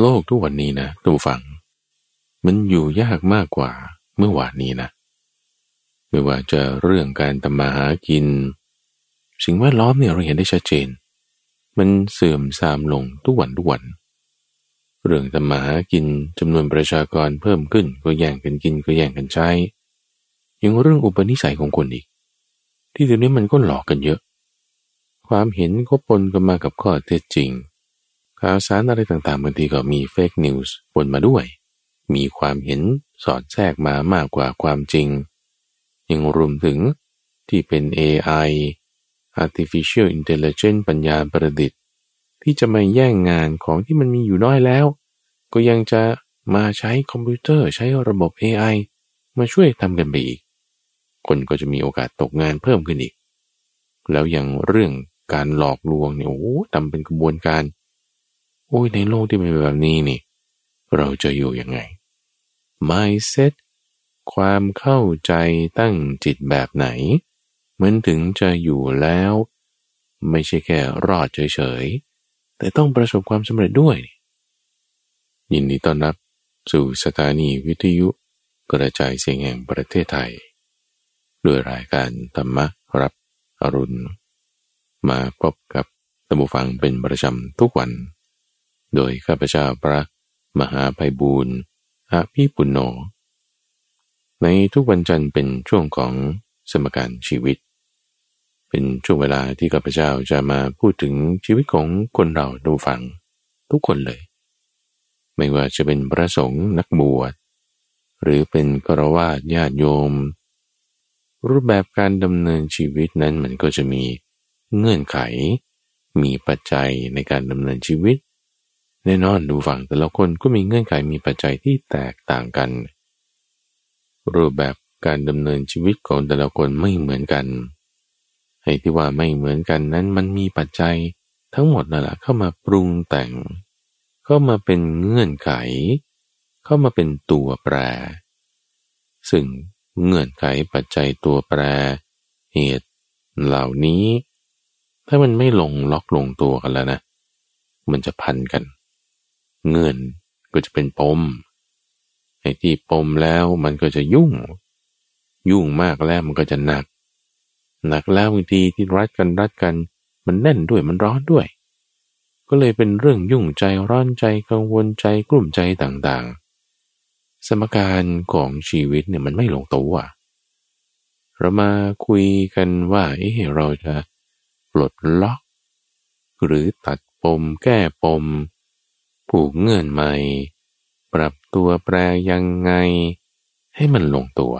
โลกทุกวันนี้นะตูฟัง มันอยู่ยากมากกว่าเมื่อวานนี้นะ ไม่ว่าจะเรื่องการทำมาหากิน สิ่งแวดล้อมเนี่ยเราเห็นได้ชัดเจน มันเสื่อมทรามลงทุกวันทุกวัน เรื่องทำมาหากินจำนวนประชากรเพิ่มขึ้นก็แย่งกันกินก็แย่งกันใช้ยังเรื่องอุปนิสัยของคนอีก ที่เดี๋ยวนี้มันก็หลอกกันเยอะ ความเห็นก็ปนกันมากับข้อเท็จจริง ข่าวสารอะไรต่างๆบางทีก็มีเฟกนิวส์ปนมาด้วย มีความเห็นสอดแทรกมามากกว่าความจริง ยังรวมถึงที่เป็น AI artificial intelligence ปัญญาประดิษฐ์ ที่จะมาแย่งงานของที่มันมีอยู่น้อยแล้ว ก็ยังจะมาใช้คอมพิวเตอร์ใช้ระบบ AI มาช่วยทำกันไปอีก คนก็จะมีโอกาสตกงานเพิ่มขึ้นอีก แล้วอย่างเรื่องการหลอกลวงเนี่ยโอ้ทำเป็นกระบวนการ โอ้ยในโลกที่เป็นแบบนี้นี่ เราจะอยู่ยังไง mindset ความเข้าใจตั้งจิตแบบไหน มันถึงจะอยู่แล้ว ไม่ใช่แค่รอดเฉยๆ แต่ต้องประสบความสำเร็จด้วย ยินดีต้อนรับสู่สถานีวิทยุกระจายเสียงแห่งประเทศไทย ด้วยรายการธรรมรับอรุณ มาพบกับตัมบูฟังเป็นประจำทุกวัน โดยข้าพเจ้าพระมหาภัยบูรณ์อาภีปุณโญในทุกวันจันทร์เป็นช่วงของสมการชีวิต เป็นช่วงเวลาที่ข้าพเจ้าจะมาพูดถึงชีวิตของคนเราดูฟังทุกคนเลย ไม่ว่าจะเป็นพระสงฆ์นักบวชหรือเป็นกรวาดญาติโยม รูปแบบการดำเนินชีวิตนั้นมันก็จะมีเงื่อนไข มีปัจจัยในการดำเนินชีวิต แน่นอนดูฝั่งแต่ละคนก็มีเงื่อนไขมีปัจจัยที่แตกต่างกัน รูปแบบการดำเนินชีวิตของแต่ละคนไม่เหมือนกันให้ที่ว่าไม่เหมือนกันนั้นมันมีปัจจัยทั้งหมดนั่นแหละเข้ามาปรุงแต่ง เข้ามาเป็นเงื่อนไข เข้ามาเป็นตัวแปร ซึ่งเงื่อนไขปัจจัยตัวแปร เหตุเหล่านี้ ถ้ามันไม่ลงล็อกลงตัวกันแล้วนะ มันจะพันกัน เงื่อนก็จะเป็นปมไอ้ที่ปมแล้วมันก็จะยุ่ง ยุ่งมากแล้วมันก็จะหนัก หนักแล้วบางทีที่รัดกันรัดกัน มันแน่นด้วยมันร้อนด้วย ก็เลยเป็นเรื่องยุ่งใจร้อนใจกังวลใจกลุ่มใจต่างๆ สมการของชีวิตเนี่ยมันไม่ลงตัวเรามาคุยกันว่าเอ๊ะเราจะปลดล็อก หรือตัดปมแก้ปม ผูกเงื่อนใหม่ ปรับตัวแปรยังไง ให้มันลงตัว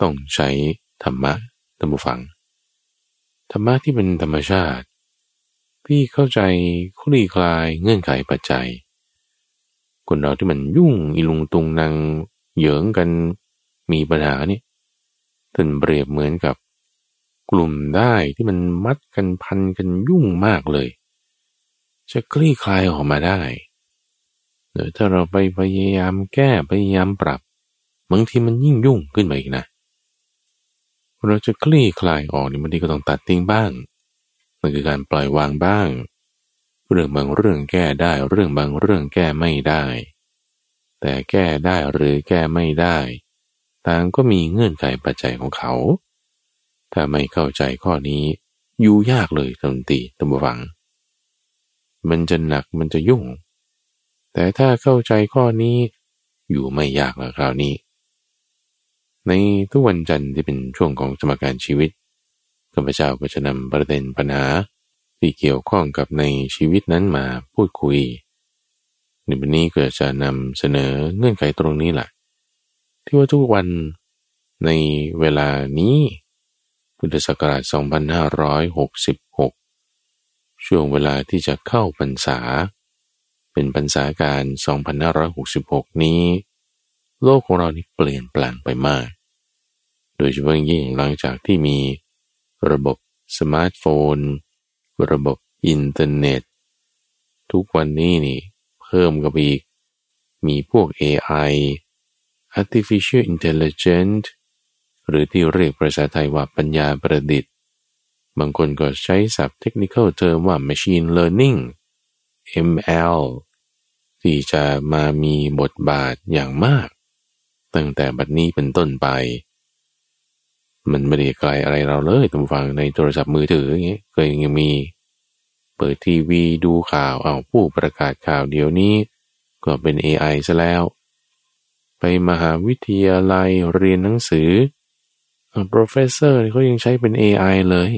ต้องใช้ธรรมะตัมบูฟัง ธรรมะที่เป็นธรรมชาติพี่เข้าใจคลี่คลายเงื่อนไขปัจจัย คนเราที่มันยุ่งอีลุงตุงนางเหยิงกันมีปัญหานี่ท่านเปรียบเหมือนกับกลุ่มได้ที่มันมัดกันพันกันยุ่งมากเลย จะคลี่คลายออกมาได้หรือถ้าเราไปพยายามแก้พยายามปรับบางทีมันยิ่งยุ่งขึ้นมาอีกนะ เราจะคลี่คลายออกนี่บางทีก็ต้องตัดทิ้งบ้างมันคือการปล่อยวางบ้าง เรื่องบางเรื่องแก้ได้ เรื่องบางเรื่องแก้ไม่ได้ แต่แก้ได้หรือแก้ไม่ได้ต่างก็มีเงื่อนไขปัจจัยของเขา ถ้าไม่เข้าใจข้อนี้อยู่ยากเลยทันทีตัมบวัง มันจะหนักมันจะยุ่ง แต่ถ้าเข้าใจข้อนี้อยู่ไม่ยากแล้วคราวนี้ ในทุกวันจันทร์ที่เป็นช่วงของสมการชีวิตข้าพเจ้าก็จะนำประเด็นปัญหาที่เกี่ยวข้องกับในชีวิตนั้นมาพูดคุยในวันนี้ก็จะนำเสนอเงื่อนไขตรงนี้แหละที่ว่าทุกวันในเวลานี้ พุทธศักราช2566 ช่วงเวลาที่จะเข้าพรรษา เป็นพรรษากาล 2566 นี้ โลกของเรานี่เปลี่ยนแปลงไปมาก โดยเฉพาะยิ่งหลังจากที่มีระบบสมาร์ทโฟน ระบบอินเทอร์เน็ต ทุกวันนี้นี่เพิ่มกับอีก มีพวก AI artificial intelligence หรือที่เรียกภาษาไทยว่าปัญญาประดิษฐ์ บางคนก็ใช้ศัพท์เทคนิคเทอมว่า machine learning ML ที่จะมามีบทบาทอย่างมาก ตั้งแต่บัดนี้เป็นต้นไป มันไม่ได้ไกลอะไรเราเลยทุกฟังในโทรศัพท์มือถืออย่างเงี้ยเคยยังมี เปิดทีวีดูข่าวเอาผู้ประกาศข่าวเดี๋ยวนี้ ก็เป็น AI ซะแล้ว ไปมหาวิทยาลัยเรียนหนังสือ professor เขายังใช้เป็น AI เลย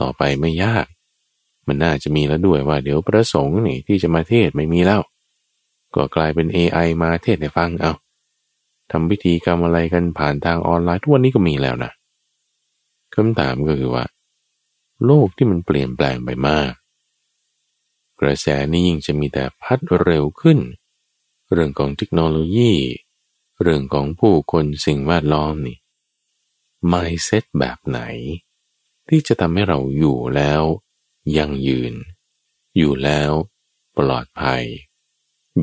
ต่อไปไม่ยาก มันน่าจะมีแล้วด้วยว่าเดี๋ยวพระสงฆ์นี่ที่จะมาเทศไม่มีแล้ว ก็กลายเป็น AI มาเทศให้ฟังเอาทำพิธีกรรมอะไรกันผ่านทางออนไลน์ทุกวันนี้ก็มีแล้วนะคำถามก็คือว่า โลกที่มันเปลี่ยนแปลงไปมาก กระแสนี้ยิ่งจะมีแต่พัดเร็วขึ้น เรื่องของเทคโนโลยี เรื่องของผู้คนสิ่งแวดล้อมนี่ mindset แบบไหน ที่จะทำให้เราอยู่แล้วยั่งยืน อยู่แล้วปลอดภัย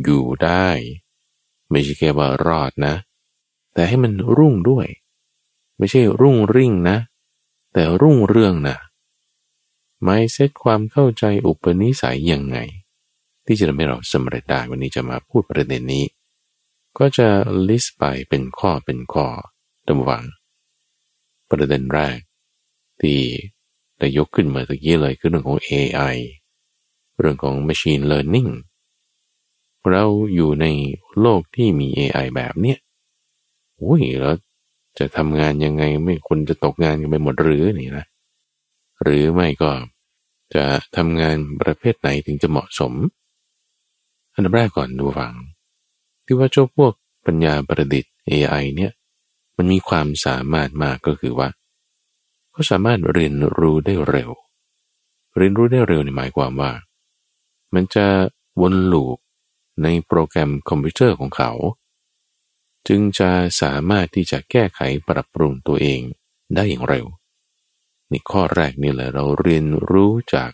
อยู่ได้ ไม่ใช่แค่ว่ารอดนะ แต่ให้มันรุ่งด้วย ไม่ใช่รุ่งริ่งนะ แต่รุ่งเรื่องนะไม่เซตความเข้าใจอุปนิสัยยังไง ที่จะทำให้เราสำเร็จได้วันนี้จะมาพูดประเด็นนี้ ก็จะลิสต์ไปเป็นข้อเป็นข้อตำวัง ประเด็นแรก ที่ได้ยกขึ้นมาตะกี้เลยคือเรื่องของ AI เรื่องของ Machine Learning เราอยู่ในโลกที่มี AI แบบเนี้ยโอ้ยแล้วจะทำงานยังไงไม่คนจะตกงานกันไปหมดหรือนี่นะหรือไม่ก็จะทำงานประเภทไหนถึงจะเหมาะสม อันดับแรกก่อนดูฟัง ที่ว่าเจ้าพวกปัญญาประดิษฐ์ AI เนี่ยมันมีความสามารถมากก็คือว่า เขาสามารถเรียนรู้ได้เร็ว เรียนรู้ได้เร็วในหมายความว่า มันจะวน loop ในโปรแกรมคอมพิวเตอร์ของเขา จึงจะสามารถที่จะแก้ไขปรับปรุงตัวเองได้อย่างเร็ว นี่ข้อแรกนี่แหละเราเรียนรู้จาก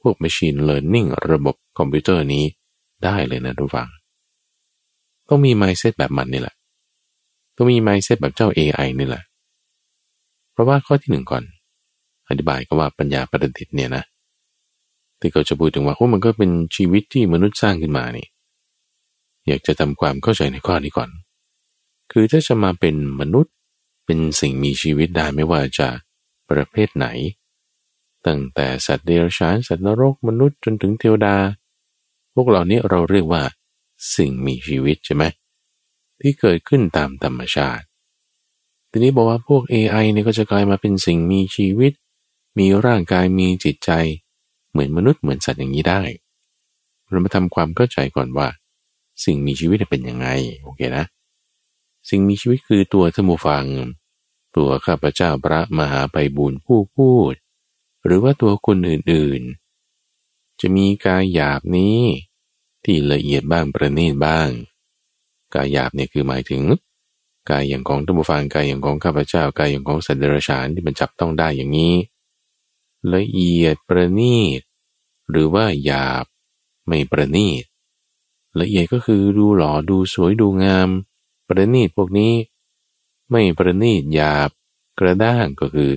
พวก Machine Learning ระบบคอมพิวเตอร์นี้ได้เลยนะท่านผู้ฟัง ต้องมี mindset แบบมันนี่แหละ ต้องมี mindset แบบเจ้า AI นี่แหละ ราะว่าข้อที่หนึ่งก่อน อธิบายก็ว่าปัญญาประดิษฐ์เนี่ยนะที่เขาจะพูดถึงว่าโอ้มันก็เป็นชีวิตที่มนุษย์สร้างขึ้นมานี่ อยากจะทำความเข้าใจในข้อนี้ก่อน คือถ้าจะมาเป็นมนุษย์เป็นสิ่งมีชีวิตได้ไม่ว่าจะประเภทไหน ตั้งแต่สัตว์เดรัจฉานสัตว์นรกมนุษย์จนถึงเทวดา พวกเหล่านี้เราเรียกว่า สิ่งมีชีวิตใช่ไหมที่เกิดขึ้นตามธรรมชาติ ทีนี้บอกว่าพวก AI เนี่ยก็จะกลายมาเป็นสิ่งมีชีวิต มีร่างกายมีจิตใจ เหมือนมนุษย์เหมือนสัตว์อย่างนี้ได้เรามาทำความเข้าใจก่อนว่า สิ่งมีชีวิตเป็นยังไงโอเคนะ สิ่งมีชีวิตคือตัวธมูฟัง ตัวข้าพเจ้าพระมหาไปบุญผู้พูด หรือว่าตัวคนอื่นๆ จะมีกายหยาบนี้ ที่ละเอียดบ้างประณีตบ้าง กายหยาบเนี่ยคือหมายถึง กายอย่างของตัมบูฟังกายอย่างของข้าพเจ้ากายอย่างของสัตว์เดรัจฉานที่มันจับต้องได้อย่างนี้ ละเอียดประณีต หรือว่าหยาบไม่ประณีต ละเอียดก็คือดูหล่อดูสวยดูงาม ประณีตพวกนี้ ไม่ประณีตหยาบกระด้างก็คือ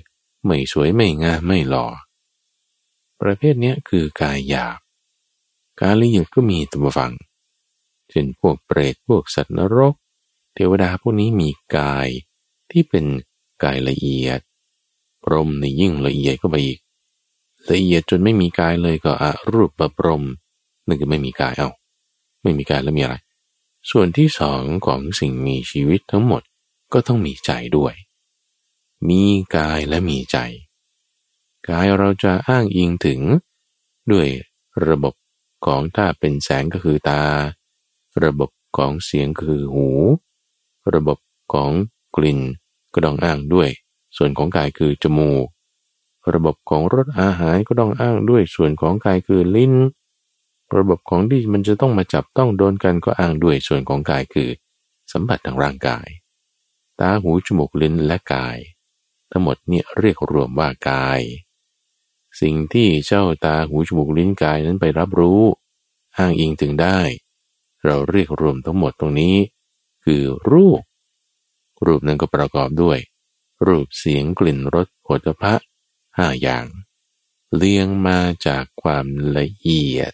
ไม่สวยไม่งามไม่หล่อ ประเภทนี้คือกายหยาบ การละเอียดก็มีตัมบูฟังเช่นพวกเปรตพวกสัตว์นรก เทวดาพวกนี้มีกายที่เป็นกายละเอียดพรมในยิ่งละเอียดก็ไปอีก ละเอียดจนไม่มีกายเลยก็อรูปประพรมนั่นคือไม่มีกายเอา ไม่มีกายแล้วมีอะไร ส่วนที่สองของสิ่งมีชีวิตทั้งหมดก็ต้องมีใจด้วย มีกายและมีใจ กายเราจะอ้างอิงถึง ด้วยระบบของถ้าเป็นแสงก็คือตา ระบบของเสียงคือหู ระบบของกลิ่นก็ต้องอ้างด้วย ส่วนของกายคือจมูก ระบบของรสอาหารก็ต้องอ้างด้วย ส่วนของกายคือลิ้น ระบบของที่มันจะต้องมาจับต้องโดนกันก็อ้างด้วย ส่วนของกายคือ สัมผัสทางร่างกาย ตาหูจมูกลิ้นและกาย ทั้งหมดเนี่ยเรียกรวมว่ากาย สิ่งที่เจ้าตาหูจมูกลิ้นกายนั้นไปรับรู้ อ้างอิงถึงได้ เราเรียกรวมทั้งหมดตรงนี้ คือรูป รูปนั้นก็ประกอบด้วย รูปเสียงกลิ่นรสผลิภัณฑ์ห้าอย่าง เลี้ยงมาจากความละเอียด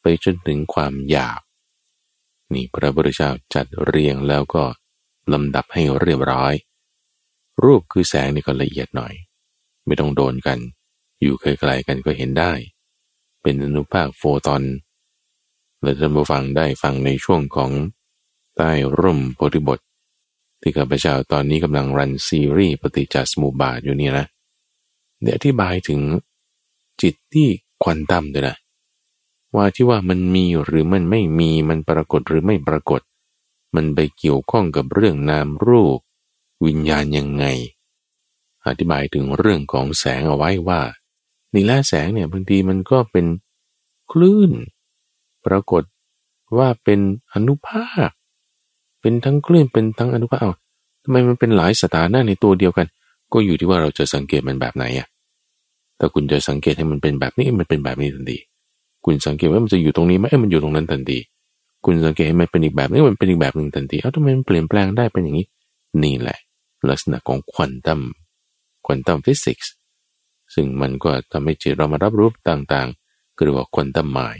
ไปจนถึงความหยาบ นี่พระพุทธเจ้าจัดเรียงแล้วก็ลำดับให้เรียบร้อย รูปคือแสงนี่ก็ละเอียดหน่อย ไม่ต้องโดนกัน อยู่ไกลๆกันก็เห็นได้ เป็นอนุภาคโฟตอนเราจะมาฟังได้ฟังในช่วงของ ใต้ร่มโพธิบท ที่ข้าพเจ้าตอนนี้กำลังรันซีรีส์ปฏิจจสมุปบาทอยู่นี่นะเดี๋ยวอธิบายถึงจิตที่ควันตัมด้วยนะ ว่าที่ว่ามันมีหรือมันไม่มีมันปรากฏหรือไม่ปรากฏ มันไปเกี่ยวข้องกับเรื่องนามรูป วิญญาณยังไง อธิบายถึงเรื่องของแสงเอาไว้ว่านี่แหละแสงเนี่ยบางทีมันก็เป็นคลื่น ปรากฏว่าเป็นอนุภาค เป็นทั้งคลื่นเป็นทั้งอนุภาคเอาทำไมมันเป็นหลายสถานะในตัวเดียวกัน ก็อยู่ที่ว่าเราจะสังเกตมันแบบไหนอะถ้าคุณจะสังเกตให้มันเป็นแบบนี้มันเป็นแบบนี้ทันทีคุณสังเกตว่ามันจะอยู่ตรงนี้ไหมมันอยู่ตรงนั้นทันทีคุณสังเกตให้มันเป็นอีกแบบนี้มันเป็นอีกแบบหนึ่งทันทีเอ้าทำไมมันเปลี่ยนแปลงได้เป็นอย่างนี้ นี่แหละ ลักษณะของควอนตัมควอนตัมฟิสิกส์ซึ่งมันก็ทำให้จิตเรามารับรู้ต่างๆก็เรียกว่าควอนตัมหมาย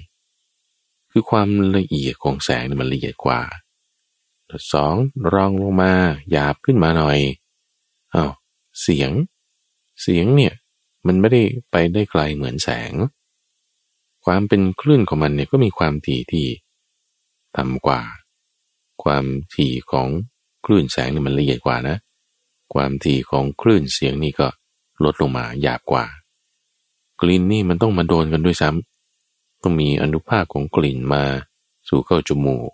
คือความละเอียดของแสงมันละเอียดกว่า สองรองลงมาหยาบขึ้นมาหน่อยอา้าวเสียง เสียงเนี่ยมันไม่ได้ไปได้ไกลเหมือนแสง ความเป็นคลื่นของมันเนี่ยก็มีความถี่ที่ต่ำกว่า ความถี่ของคลื่นแสงนี่มันละเอียดกว่านะ ความถี่ของคลื่นเสียงนี่ก็ลดลงมาหยาบกว่า กลิ่นนี่มันต้องมาโดนกันด้วยซ้ำต้องมีอนุภาคของกลิ่นมาสู่เข้าจมูก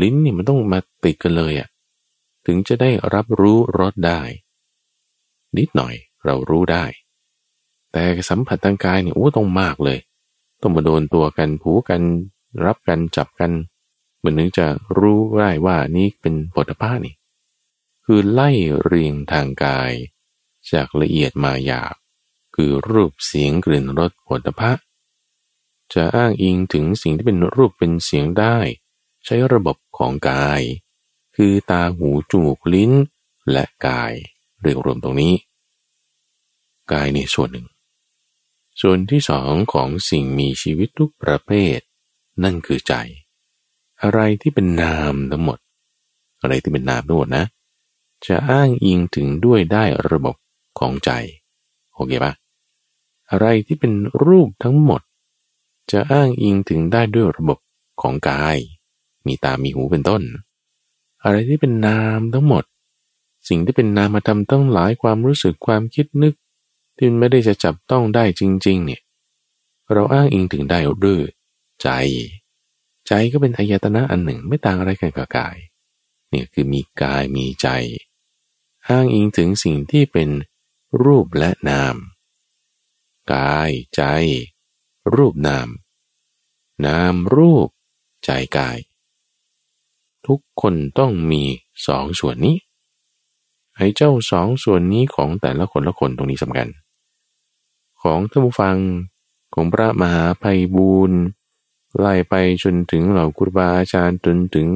ลิ้นนี่มันต้องมาติดกันเลยอะ่ะถึงจะได้รับรู้รสได้ นิดหน่อยเรารู้ได้ แต่สัมผัสทางกายเนี่ยโอ้ต้องมากเลย ต้องมาโดนตัวกันผูกันรับกันจับกันมันนึงจะรู้ได้ว่านี่เป็นปฐพานี่ คือไล่เรียงทางกาย จากละเอียดมาหยาบคือรูปเสียงกลิ่นรสปฐพะจะอ้างอิงถึงสิ่งที่เป็นรูปเป็นเสียงได้ ใช้ระบบของกาย คือตาหูจมูกลิ้น และกายเรียกรวมตรงนี้ กายในส่วนหนึ่ง ส่วนที่สองของสิ่งมีชีวิตทุกประเภท นั่นคือใจ อะไรที่เป็นนามทั้งหมด อะไรที่เป็นนามทั้งหมดนะ จะอ้างอิงถึงด้วยได้ระบบของใจโอเคปะอะไรที่เป็นรูปทั้งหมด จะอ้างอิงถึงได้ด้วยระบบของกาย มีตา มีหูเป็นต้น อะไรที่เป็นนามทั้งหมด สิ่งที่เป็นนามธรรมต้องหลายความรู้สึกความคิดนึก ที่ไม่ได้จะจับต้องได้จริง ๆ เนี่ย เราอ้างอิงถึงได้ด้วยใจ ใจก็เป็นอายตนะอันหนึ่งไม่ต่างอะไรกันกับกาย เนี่ยคือมีกายมีใจ อ้างอิงถึงสิ่งที่เป็นรูปและนาม กายใจ รูปนาม นามรูป ใจกาย ทุกคนต้องมีสองส่วนนี้ไอ้เจ้าสองส่วนนี้ของแต่ละคนละคนตรงนี้สำคัญ ของท่านผู้ฟังของพระมหาภัยบูรณ์ไล่ไปจนถึงเหล่าครูบาอาจารย์จนถึง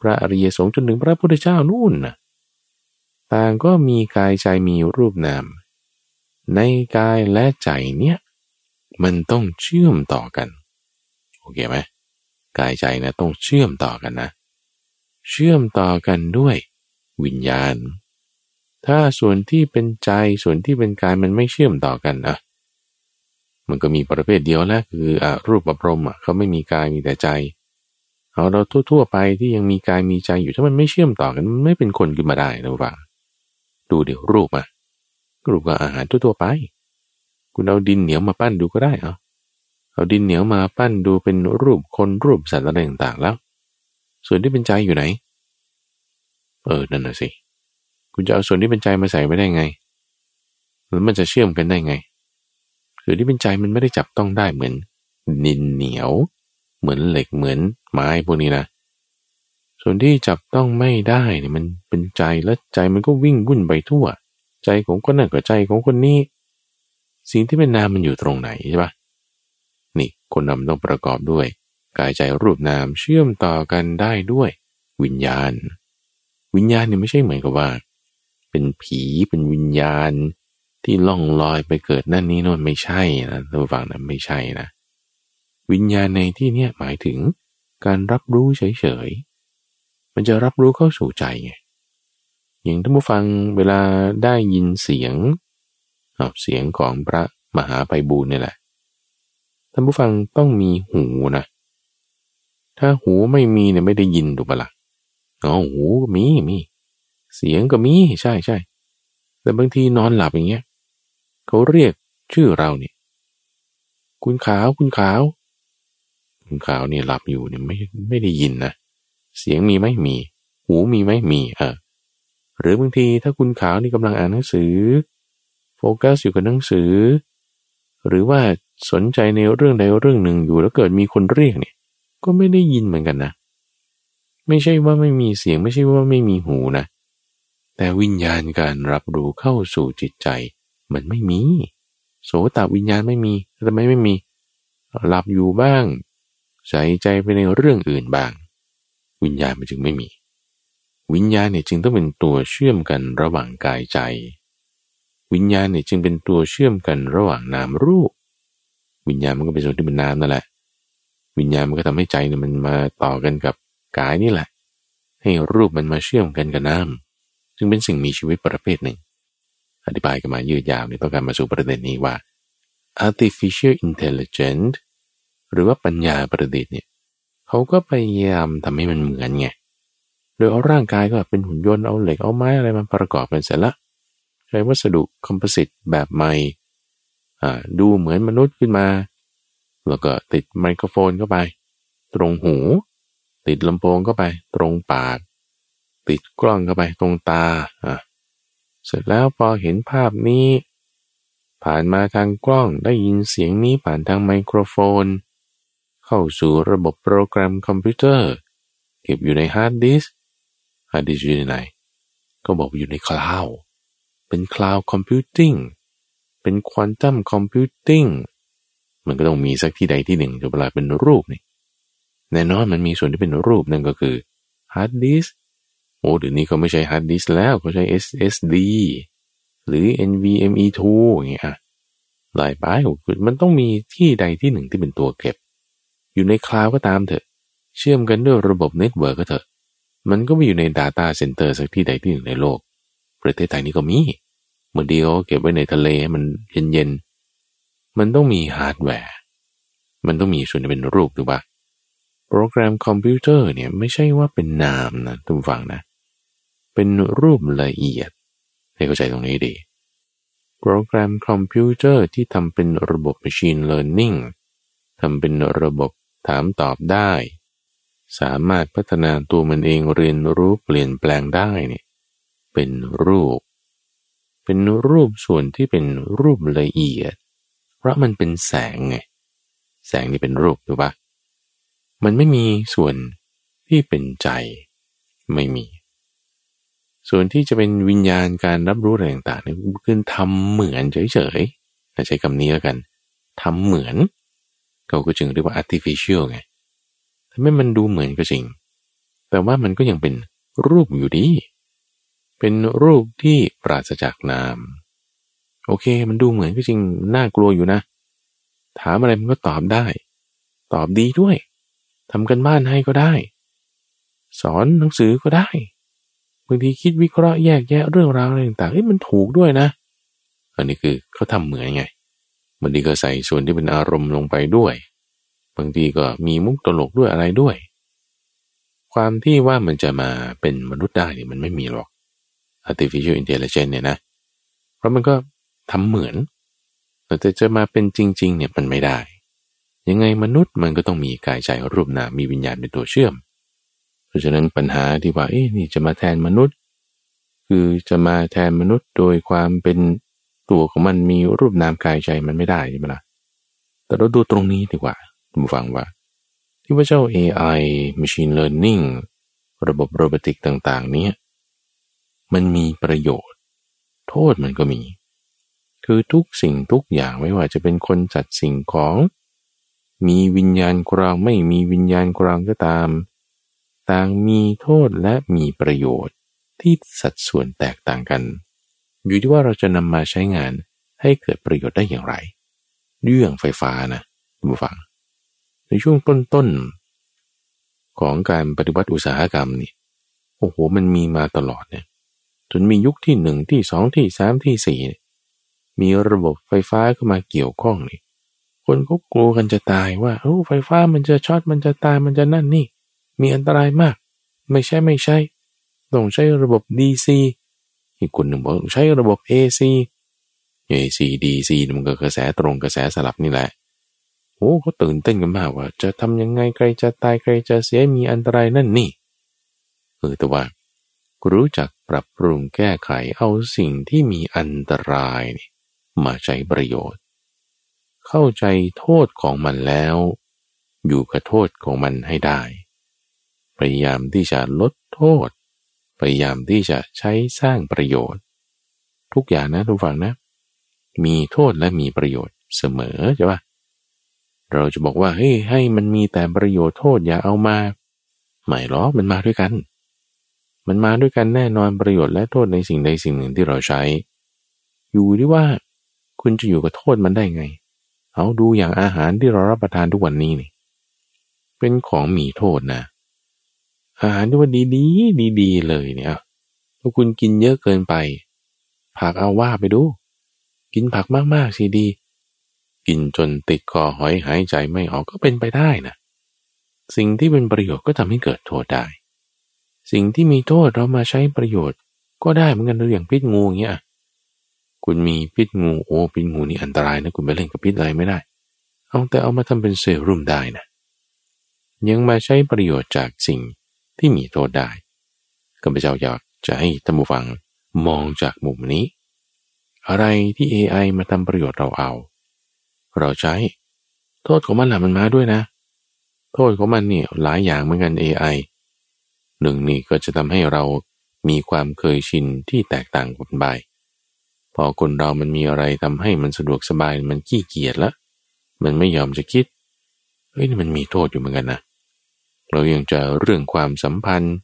พระอริยสงฆ์จนถึงพระพุทธเจ้านู่นนะต่างก็มีกายใจมีรูปนาม ในกายและใจเนี่ย มันต้องเชื่อมต่อกัน โอเคไหมกายใจนะต้องเชื่อมต่อกันนะ เชื่อมต่อกันด้วยวิญญาณ ถ้าส่วนที่เป็นใจส่วนที่เป็นกายมันไม่เชื่อมต่อกันนะมันก็มีประเภทเดียวแหละคืออรูปประพรมเขาไม่มีกายมีแต่ใจเอาเราทั่วๆไปที่ยังมีกายมีใจอยู่ถ้ามันไม่เชื่อมต่อกันมันไม่เป็นคนขึ้นมาได้นะว่าดูเดี๋ยวรูปอะรูปก็อาหารทั่วๆไป คุณเอาดินเหนียวมาปั้นดูก็ได้เอเอาดินเหนียวมาปั้นดูเป็นรูปคนรูปสัตว์อะไรต่างๆแล้ว ส่วนที่เป็นใจอยู่ไหน เออ นั่นน่ะสิ คุณจะเอาส่วนที่เป็นใจมาใส่ไว้ได้ไงแล้วมันจะเชื่อมกันได้ไงคือที่เป็นใจมันไม่ได้จับต้องได้เหมือนนินเหนียว เหมือนเหล็กเหมือนไม้พวกนี้นะ ส่วนที่จับต้องไม่ได้เนี่ยมันเป็นใจแล้วใจมันก็วิ่งวุ่นไปทั่ว ใจของคนนั้นกับใจของคนนี้ สิ่งที่เป็นนามมันอยู่ตรงไหนใช่ปะนี่คนนำต้องประกอบด้วย กายใจรูปนามเชื่อมต่อกันได้ด้วยวิญญาณ วิญญาณเนี่ยไม่ใช่เหมือนกับว่า เป็นผีเป็นวิญญาณที่ล่องลอยไปเกิดนั่นนี้โน่นไม่ใช่นะท่านฟังนะไม่ใช่นะ วิญญาณในที่เนี้ยหมายถึงการรับรู้เฉยๆ มันจะรับรู้เข้าสู่ใจไงอย่างท่านผู้ฟังเวลาได้ยินเสียงเสียงของพระมหาไปบูลนี่แหละท่านผู้ฟังต้องมีหูนะ ถ้าหูไม่มีเนี่ยไม่ได้ยินถูกปะละ่ะอ๋อหูมีมี เสียงก็มีใช่ใช่แต่บางทีนอนหลับอย่างเงี้ยเขาเรียกชื่อเราเนี่ย คุณขาวคุณขาว คุณขาวเนี่ยหลับอยู่เนี่ยไม่ไม่ได้ยินนะเสียงมีไหมมี หูมีไหมมีเออหรือบางทีถ้าคุณขาวนี่กำลังอ่านหนังสือ โฟกัสอยู่กับหนังสือ หรือว่าสนใจในเรื่องใดเรื่องหนึ่งอยู่แล้วเกิดมีคนเรียกเนี่ย ก็ไม่ได้ยินเหมือนกันนะ ไม่ใช่ว่าไม่มีเสียงไม่ใช่ว่าไม่มีหูนะ แต่วิญญาณการรับรู้เข้าสู่จิตใจ มันไม่มี โสตวิญญาณไม่มีทำไมไม่มี หลับอยู่บ้าง ใส่ใจไปในเรื่องอื่นบ้าง วิญญาณมันจึงไม่มี วิญญาณเนี่ยจึงต้องเป็นตัวเชื่อมกันระหว่างกายใจ วิญญาณเนี่ยจึงเป็นตัวเชื่อมกันระหว่างนามรูป วิญญาณมันก็เป็นส่วนที่เป็นนามนั่นแหละ วิญญาณมันก็ทำให้ใจเนี่ยมันมาต่อกันกับกายนี่แหละ ให้รูปมันมาเชื่อมกันกับนามจึงเป็นสิ่งมีชีวิตประเภทหนึ่ง อธิบายกันมายืดยาวเนี่ยต้องการมาสู่ประเด็นนี้ว่า artificial intelligence หรือว่าปัญญาประดิษฐ์เนี่ยเขาก็พยายามทำให้มันเหมือนไงโดยเอาร่างกายก็เป็นหุ่นยนต์เอาเหล็กเอาไม้อะไรมาประกอบเป็นเสร็จละใช้วัสดุคอมโพสิตแบบใหม่อ่าดูเหมือนมนุษย์ขึ้นมา แล้วก็ติดไมโครโฟนเข้าไป ตรงหู ติดลำโพงเข้าไป ตรงปาก ติดกล้องเข้าไปตรงตาอะเสร็จแล้วพอเห็นภาพนี้ ผ่านมาทางกล้องได้ยินเสียงนี้ผ่านทางไมโครโฟน เข้าสู่ระบบโปรแกรมคอมพิวเตอร์ เก็บอยู่ในฮาร์ดดิสก์ฮาร์ดดิสก์อยู่ในไหน ก็บอกอยู่ใน cloud เป็น cloud computing เป็น quantum computing มันก็ต้องมีสักที่ใดที่หนึ่งจะเวลาเป็นรูปนี่แน่นอนมันมีส่วนที่เป็นรูปนั่นก็คือฮาร์ดดิสก์โอ้เดี๋ยวนี้เขาไม่ใช้ฮาร์ดดิสก์แล้วเขาใช้ SSD หรือ NVMe2 อย่างเงี้ยอะไรไปมันต้องมีที่ใดที่หนึ่งที่เป็นตัวเก็บ อยู่ใน cloud ก็ตามเถอะ เชื่อมกันด้วยระบบ network ก็เถอะ มันก็มาอยู่ใน Data Center สักที่ใดที่หนึ่งในโลก ประเทศไทยนี่ก็มีเมื่อเดียวเก็บไว้ในทะเลมันเย็นๆ มันต้องมีฮาร์ดแวร์ มันต้องมีส่วนเป็นรูปถูกปะโปรแกรมคอมพิวเตอร์เนี่ยไม่ใช่ว่าเป็นนามนะท่านผู้ฟังนะ เป็นรูปละเอียด ให้เข้าใจตรงนี้ดี โปรแกรมคอมพิวเตอร์ที่ทำเป็นระบบ Machine Learning ทำเป็นระบบถามตอบได้ สามารถพัฒนาตัวมันเองเรียนรู้เปลี่ยนแปลงได้เนี่ยเป็นรูป เป็นรูปส่วนที่เป็นรูปละเอียด เพราะมันเป็นแสงไง แสงนี่เป็นรูปถูกปะมันไม่มีส่วนที่เป็นใจไม่มี ส่วนที่จะเป็นวิญญาณการรับรู้อะไรต่างๆนี่คือทำเหมือนเฉยๆใช้คำนี้แล้วกันทำเหมือน เขาก็จึงเรียกว่า artificial ไงทำให้มันดูเหมือนก็จริง แต่ว่ามันก็ยังเป็นรูปอยู่ดี เป็นรูปที่ปราศจากนาม โอเค มันดูเหมือนก็จริงน่ากลัวอยู่นะ ถามอะไรมันก็ตอบได้ ตอบดีด้วยทำกันบ้านให้ก็ได้ สอนหนังสือก็ได้บางทีคิดวิเคราะห์แยกแยะเรื่องราวอะไรต่างๆเฮ้ยมันถูกด้วยนะ อันนี้คือเขาทำเหมือนไงบางทีก็ใส่ส่วนที่เป็นอารมณ์ลงไปด้วย บางทีก็มีมุกตลกด้วยอะไรด้วย ความที่ว่ามันจะมาเป็นมนุษย์ได้เนี่ยมันไม่มีหรอก artificial intelligence เนี่ยนะ เพราะมันก็ ทำเหมือน แต่จะมาเป็นจริง ๆ เนี่ยมันไม่ได้ ยังไงมนุษย์มันก็ต้องมีกายใจรูปนามมีวิญญาณเป็นตัวเชื่อม เพราะฉะนั้นปัญหาที่ว่าเอ๊ะนี่จะมาแทนมนุษย์ คือจะมาแทนมนุษย์โดยความเป็นตัวของมันมีรูปนามกายใจมันไม่ได้ใช่ไหมละ่ะแต่เราดูตรงนี้ดีกว่าคุณฟังว่า ที่ว่าเจ้า AI machine learning ระบบโรบอติกต่าง ๆ เนี้ยมันมีประโยชน์ โทษมันก็มี คือทุกสิ่งทุกอย่างไม่ว่าจะเป็นคนจัดสิ่งของ มีวิญญาณกรางไม่มีวิญญาณกรางก็ตาม ต่างมีโทษและมีประโยชน์ที่สัดส่วนแตกต่างกัน อยู่ที่ว่าเราจะนำมาใช้งานให้เกิดประโยชน์ได้อย่างไร เรื่องไฟฟ้านะคุณผู้ฟัง ในช่วงต้นๆ ของการปฏิวัติอุตสาหกรรมนี่โอ้โหมันมีมาตลอดเนี่ยจนมียุคที่หนึ่งที่สองที่สามที่สี่ มีระบบไฟฟ้าเข้ามาเกี่ยวข้องนี่ คนก็กลัวกันจะตายว่าโอ้ไฟฟ้ามันจะช็อตมันจะตายมันจะนั่นนี่ มีอันตรายมาก ไม่ใช่ไม่ใช่ต้องใช้ระบบ DC อีกคนหนึ่งบอกใช้ระบบ AC AC DC มันก็กระแสตรงกระแสสลับนี่แหละโอ้เขาตื่นเต้นกันมากว่า จะทำยังไงใครจะตายใครจะเสียมีอันตรายนั่นนี่เออแต่ว่ารู้จักปรับปรุงแก้ไขเอาสิ่งที่มีอันตรายนี่ มาใช้ประโยชน์ เข้าใจโทษของมันแล้ว อยู่กับโทษของมันให้ได้ พยายามที่จะลดโทษ พยายามที่จะใช้สร้างประโยชน์ ทุกอย่างนะทุกฝั่งนะ มีโทษและมีประโยชน์เสมอใช่ปะเราจะบอกว่าเฮ้ยให้มันมีแต่ประโยชน์โทษอย่าเอามาไม่หรอกมันมาด้วยกัน มันมาด้วยกันแน่นอนประโยชน์และโทษในสิ่งใดสิ่งหนึ่งที่เราใช้ อยู่ที่ว่า คุณจะอยู่กับโทษมันได้ไง เอาดูอย่างอาหารที่เรารับประทานทุกวันนี้นี่ เป็นของมีโทษนะ อาหารที่ว่าดีๆดีเลยเนี่ยถ้าคุณกินเยอะเกินไป ผักเอาว่าไปดู กินผักมากๆสิดี กินจนติดคอหอยหายใจไม่ออกก็เป็นไปได้นะ สิ่งที่เป็นประโยชน์ก็ทำให้เกิดโทษได้ สิ่งที่มีโทษเรามาใช้ประโยชน์ก็ได้เหมือนกันอย่างพิษงูอย่างเงี้ย คุณมีพิษงูโอ้พิษงูนี่อันตรายนะคุณไปเล่นกับพิษอะไรไม่ได้ เอาแต่เอามาทำเป็นเซรุ่มได้นะ ยังมาใช้ประโยชน์จากสิ่งที่มีโทษได้ก็ไปเจ้าอยากจะให้ท่านผู้ฟังมองจากมุมนี้ อะไรที่ AI มาทำประโยชน์เราเอา เราใช้ โทษของมันแหละมันมาด้วยนะ โทษของมันเนี่ยหลายอย่างเหมือนกัน AI หนึ่งนี่ก็จะทำให้เรามีความเคยชินที่แตกต่างกันไป พอคนเรามันมีอะไรทำให้มันสะดวกสบายมันขี้เกียจละมันไม่ยอมจะคิดเฮ้ยมันมีโทษอยู่เหมือนกันนะเรายังจะเรื่องความสัมพันธ์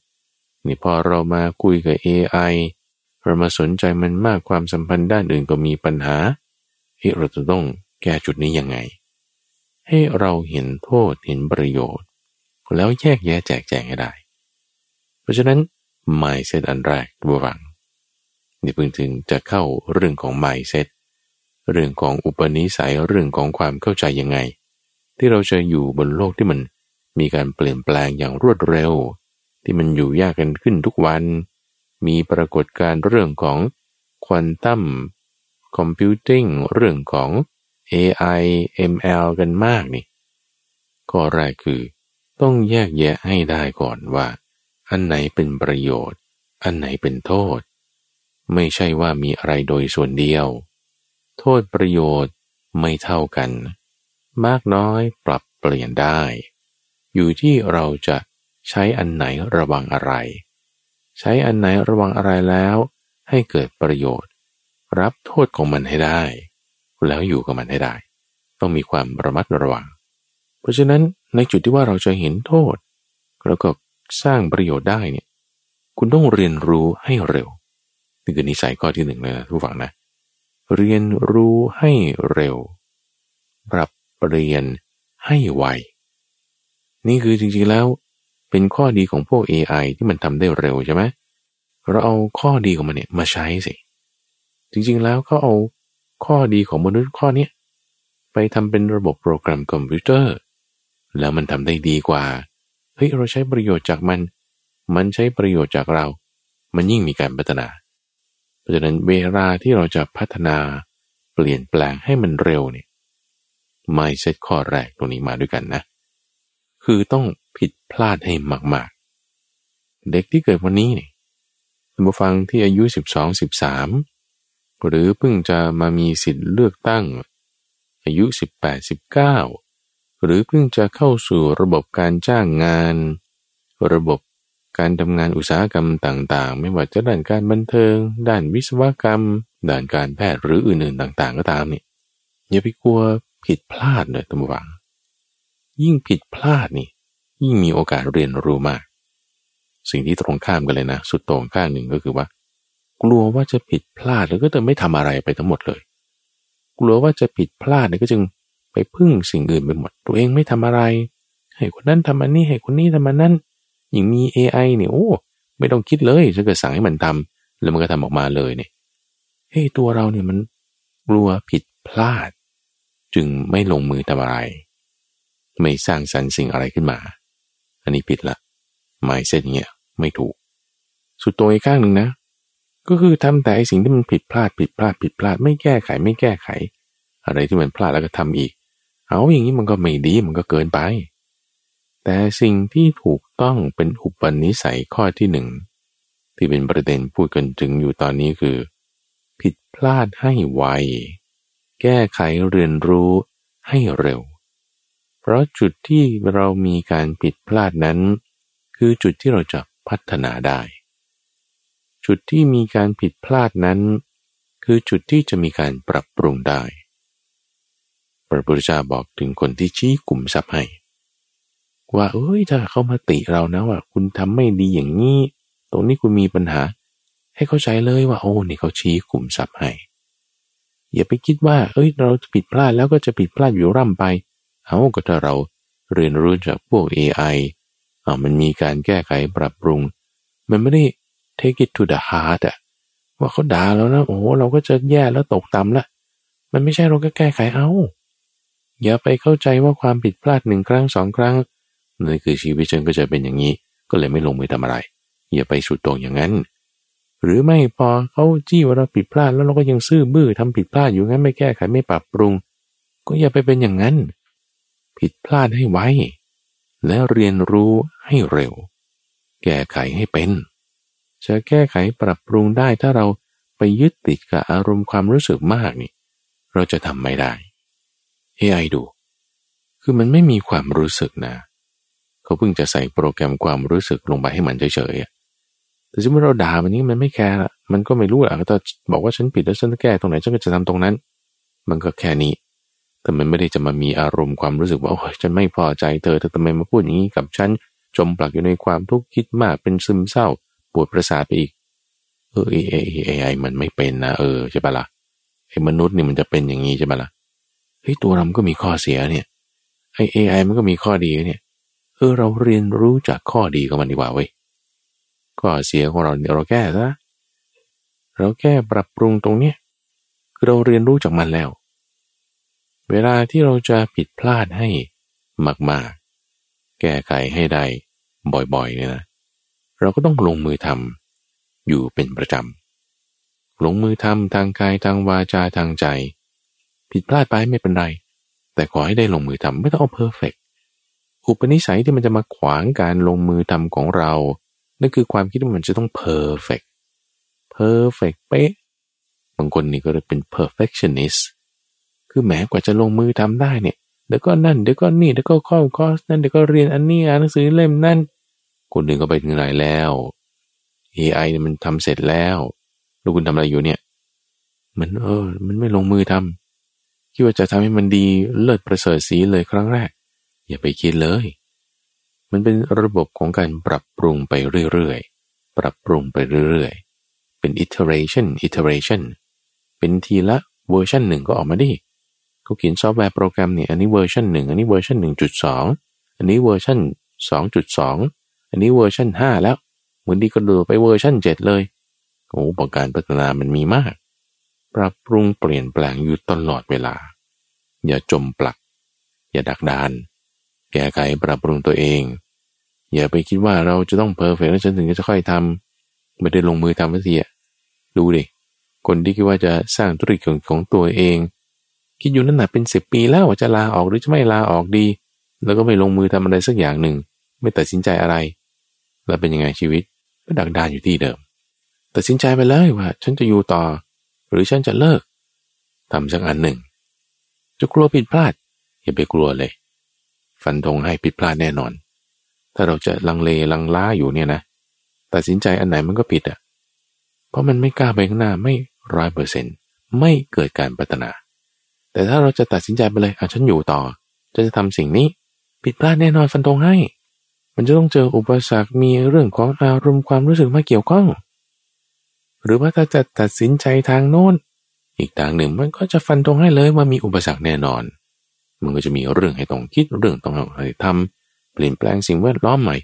นี่พอเรามาคุยกับ AI เรามาสนใจมันมากความสัมพันธ์ด้านอื่นก็มีปัญหาเฮ้เราจะต้องแก้จุดนี้ยังไง ให้เราเห็นโทษเห็นประโยชน์ แล้วแยกแยะแจกแจงให้ได้ เพราะฉะนั้นไม่เสร็จอันแรกบัววัง นี่พิ่งถึงจะเข้าเรื่องของ mindset เรื่องของอุปนิสัยเรื่องของความเข้าใจยังไง ที่เราจะอยู่บนโลกที่มันมีการเปลี่ยนแปลงอย่างรวดเร็ว ที่มันอยู่ยากกันขึ้นทุกวัน มีปรากฏการเรื่องของควอนตัมคอมพิวติ้งเรื่องของ AI ML กันมากนี่ก็แรกคือ ต้องแยกแยะให้ได้ก่อนว่า อันไหนเป็นประโยชน์ อันไหนเป็นโทษ ไม่ใช่ว่ามีอะไรโดยส่วนเดียว โทษประโยชน์ไม่เท่ากัน มากน้อยปรับเปลี่ยนได้ อยู่ที่เราจะใช้อันไหนระวังอะไร ใช้อันไหนระวังอะไรแล้ว ให้เกิดประโยชน์ รับโทษของมันให้ได้ แล้วอยู่กับมันให้ได้ ต้องมีความระมัดระวัง เพราะฉะนั้นในจุดที่ว่าเราจะเห็นโทษ แล้วก็สร้างประโยชน์ได้เนี่ยคุณต้องเรียนรู้ให้เร็ว นี่คือนิสัยข้อที่หนึ่งเลยนะทุกฝังนะ เรียนรู้ให้เร็ว ปรับเปลี่ยนให้ไว นี่คือจริงๆแล้วเป็นข้อดีของพวก AI ที่มันทำได้เร็วใช่ไหมเราเอาข้อดีของมันเนี่ยมาใช้สิ จริงๆแล้วก็เอาข้อดีของมนุษย์ข้อนี้ไปทำเป็นระบบโปรแกรมคอมพิวเตอร์ แล้วมันทำได้ดีกว่า เฮ้ยเราใช้ประโยชน์จากมัน มันใช้ประโยชน์จากเรา มันยิ่งมีการพัฒนา เพราะฉะนั้นเวลาที่เราจะพัฒนาเปลี่ยนแปลงให้มันเร็วเนี่ยไม่เซตข้อแรกตรงนี้มาด้วยกันนะ คือต้องผิดพลาดให้มาก ๆ เด็กที่เกิดวันนี้เนี่ยคุณผู้ฟังที่อายุ 12 13 หรือเพิ่งจะมามีสิทธิ์เลือกตั้ง อายุ 18 19 หรือเพิ่งจะเข้าสู่ระบบการจ้างงาน ระบบ การทำงานอุตสาหกรรมต่างๆ ไม่ว่าจะด้านการบันเทิง ด้านวิศวกรรม ด้านการแพทย์หรืออื่นๆต่าง ๆ ก็ตามนี่อย่าไปกลัวผิดพลาดเลยตั้งวัง ยิ่งผิดพลาดนี่ ยิ่งมีโอกาสเรียนรู้มาก สิ่งที่ตรงข้ามกันเลยนะ สุดตรงข้างหนึ่งก็คือว่า กลัวว่าจะผิดพลาดแล้วก็จะไม่ทำอะไรไปทั้งหมดเลย กลัวว่าจะผิดพลาดเนี่ยก็จึงไปพึ่งสิ่งอื่นไปหมด ตัวเองไม่ทำอะไร ให้คนนั้นทำอันนี้ให้คนนี้ทำอันนั้น ย่งมี AI เนี่ยโอ้ไม่ต้องคิดเลยถ้าเกิดสั่งให้มันทำแล้วมันก็ทำออกมาเลยเนี่ยเฮ้ตัวเราเนี่ยมันกลัวผิดพลาด จึงไม่ลงมือทำอะไร ไม่สร้างสรรค์สิ่งอะไรขึ้นมา อันนี้ผิดละไม่เส้นเนี่ยไม่ถูก สุดตัวอีกข้างหนึ่งนะ ก็คือทำแต่สิ่งที่มันผิดพลาดผิดพลาดผิดพลาด ไม่แก้ไขไม่แก้ไข อะไรที่มันพลาดแล้วก็ทำอีก เอาอย่างนี้มันก็ไม่ดีมันก็เกินไป แต่สิ่งที่ถูกต้องเป็นอุปนิสัยข้อที่หนึ่งที่เป็นประเด็นพูดกันถึงอยู่ตอนนี้คือ ผิดพลาดให้ไว แก้ไขเรียนรู้ให้เร็ว เพราะจุดที่เรามีการผิดพลาดนั้น คือจุดที่เราจะพัฒนาได้ จุดที่มีการผิดพลาดนั้น คือจุดที่จะมีการปรับปรุงได้ พระพุทธเจ้าบอกถึงคนที่ชี้กลุ่มทรัพย์ให้ ว่าเอ้ยถ้าเขามาติเรานะว่า คุณทำไม่ดีอย่างนี้ ตรงนี้คุณมีปัญหา ให้เข้าใจเลยว่าโอ้นี่เขาชี้กลุ่มทรัพย์ให้อย่าไปคิดว่า เอ้ย เราผิดพลาดแล้วก็จะผิดพลาดอยู่ร่ำไป เอาก็ถ้าเราเรียนรู้จากพวก AI อ่ามันมีการแก้ไขปรับปรุง มันไม่ได้ take it to the heart อะว่าเขาด่าแล้วนะ โอ้เราก็จะแย่แล้วตกต่ำละ มันไม่ใช่เราก็แก้ไขเอา อย่าไปเข้าใจว่าความผิดพลาดหนึ่งครั้งสองครั้ง นั่นคือชีวิตฉันก็จะเป็นอย่างนี้ ก็เลยไม่ลงมือทำอะไร อย่าไปสุดตรงอย่างนั้น หรือไม่พอเขาจี้ว่าเราผิดพลาดแล้วเราก็ยังซื่อบื้อทำผิดพลาดอยู่งั้นไม่แก้ไขไม่ปรับปรุง ก็อย่าไปเป็นอย่างนั้น ผิดพลาดให้ไวและเรียนรู้ให้เร็ว แก้ไขให้เป็น จะแก้ไขปรับปรุงได้ถ้าเราไปยึดติดกับอารมณ์ความรู้สึกมากนี่ เราจะทำไม่ได้ AI ดู คือมันไม่มีความรู้สึกนะ เขาเพิ่งจะใส่โปรแกรมความรู้สึกลงไปให้มันเฉยๆแต่สมมติเราด่ามันนี้มันไม่แคร์ละมันก็ไม่รู้อะก็จะบอกว่าฉันผิดแล้วฉันจะแก้ตรงไหนฉันก็จะทำตรงนั้น มันก็แค่นี้ แต่มันไม่ได้จะมามีอารมณ์ความรู้สึกว่าโอ้ยฉันไม่พอใจเธอเธอทำไมมาพูดอย่างนี้กับฉันจมปลักอยู่ในความทุกข์คิดมากเป็นซึมเศร้าปวดประสาทไปอีกเออไอไอไอมันไม่เป็นนะเออใช่ปะละ่ะไอมนุษย์นี่มันจะเป็นอย่างนี้ใช่ปะละ่ะเฮ้ยตัวเราก็มีข้อเสียเนี่ยไอเอไอมันก็มีข้อดีเนี่ย เออเราเรียนรู้จากข้อดีของมันดีกว่าเว้ยข้อเสียของเราเนี่ยเราแก้ซะเราแก้ปรับปรุงตรงเนี้ยคือเราเรียนรู้จากมันแล้ว เวลาที่เราจะผิดพลาดให้มากๆ แก้ไขให้ได้บ่อยๆเนี่ยนะเราก็ต้องลงมือทำอยู่เป็นประจำลงมือทำทางกายทางวาจาทางใจ ผิดพลาดไปไม่เป็นไร แต่ขอให้ได้ลงมือทำไม่ต้องเอาเพอร์เฟก อุปนิสัยที่มันจะมาขวางการลงมือทำของเรา นั่นคือความคิดว่ามันจะต้อง perfect perfect เป๊ะบางคนนี่ก็เลยเป็น perfectionist คือแหมกว่าจะลงมือทำได้เนี่ยเดี๋ยวก็นั่นเดี๋ยวก็นี่เดี๋ยวก็ข้าคอสนั่นเดี๋ยวก็เรียนอันนี้อ่านหนังสือเล่มนั่นคนหนึ่งก็ไปถึงไหนแล้ว AI เนี่ยมันทำเสร็จแล้วแล้วคุณทำอะไรอยู่เนี่ย มันเออ มันไม่ลงมือทำคิดว่าจะทำให้มันดีเลิศประเสริฐสีเลยครั้งแรก อย่าไปคิดเลย มันเป็นระบบของการปรับปรุงไปเรื่อยๆ ปรับปรุงไปเรื่อยๆ เป็น iteration iteration เป็นทีละเวอร์ชันหนึ่งก็ออกมาดิเขาเขียนซอฟต์แวร์โปรแกรมเนี่ยอันนี้เวอร์ชันหนึ่งอันนี้เวอร์ชันหนึ่งจุดสองอันนี้เวอร์ชันสองจุดสองอันนี้เวอร์ชันห้าแล้วเหมือนดีก็ดูไปเวอร์ชันเจ็ดเลยโอ้ประการพัฒนามันมีมาก ปรับปรุงเปลี่ยนแปลงอยู่ตลอดเวลา อย่าจมปลัก อย่าดักดาน แก้ไขปรับปรุงตัวเอง อย่าไปคิดว่าเราจะต้อง perfect แล้วฉันถึงจะค่อยทำไม่ได้ลงมือทำสักทีอะดูดิคนที่คิดว่าจะสร้างธุรกิจของตัวเอง คิดอยู่นั่นแหะเป็นสิบปีแล้วว่าจะลาออกหรือจะไม่ลาออกดี แล้วก็ไม่ลงมือทำอะไรสักอย่างหนึ่ง ไม่ตัดสินใจอะไร แล้วเป็นยังไงชีวิตก็ดักดานอยู่ที่เดิมตัดสินใจไปเลยว่า ฉันจะอยู่ต่อ หรือฉันจะเลิกทำสักอันหนึ่ง จะกลัวผิดพลาด อย่าไปกลัวเลย ฟันธงให้ผิดพลาดแน่นอน ถ้าเราจะลังเลลังล้าอยู่เนี่ยนะตัดสินใจอันไหนมันก็ผิดอะ เพราะมันไม่กล้าไปข้างหน้าไม่ร้อยเปอร์เซ็นไม่เกิดการพัฒนา แต่ถ้าเราจะตัดสินใจไปเลยอะฉันอยู่ต่อ จะจะทำสิ่งนี้ผิดพลาดแน่นอนฟันตรงให้ มันจะต้องเจออุปสรรคมีเรื่องของอารมณ์ความรู้สึกมาเกี่ยวข้อง หรือว่าถ้าจะตัดสินใจทางโน้น อีกทางหนึ่งมันก็จะฟันตรงให้เลยว่ามีอุปสรรคแน่นอน มันก็จะมีเรื่องให้ต้องคิดเรื่องต้องให้ทำเปลี่ยนแปลงสิ่งแวดล้อมใหม่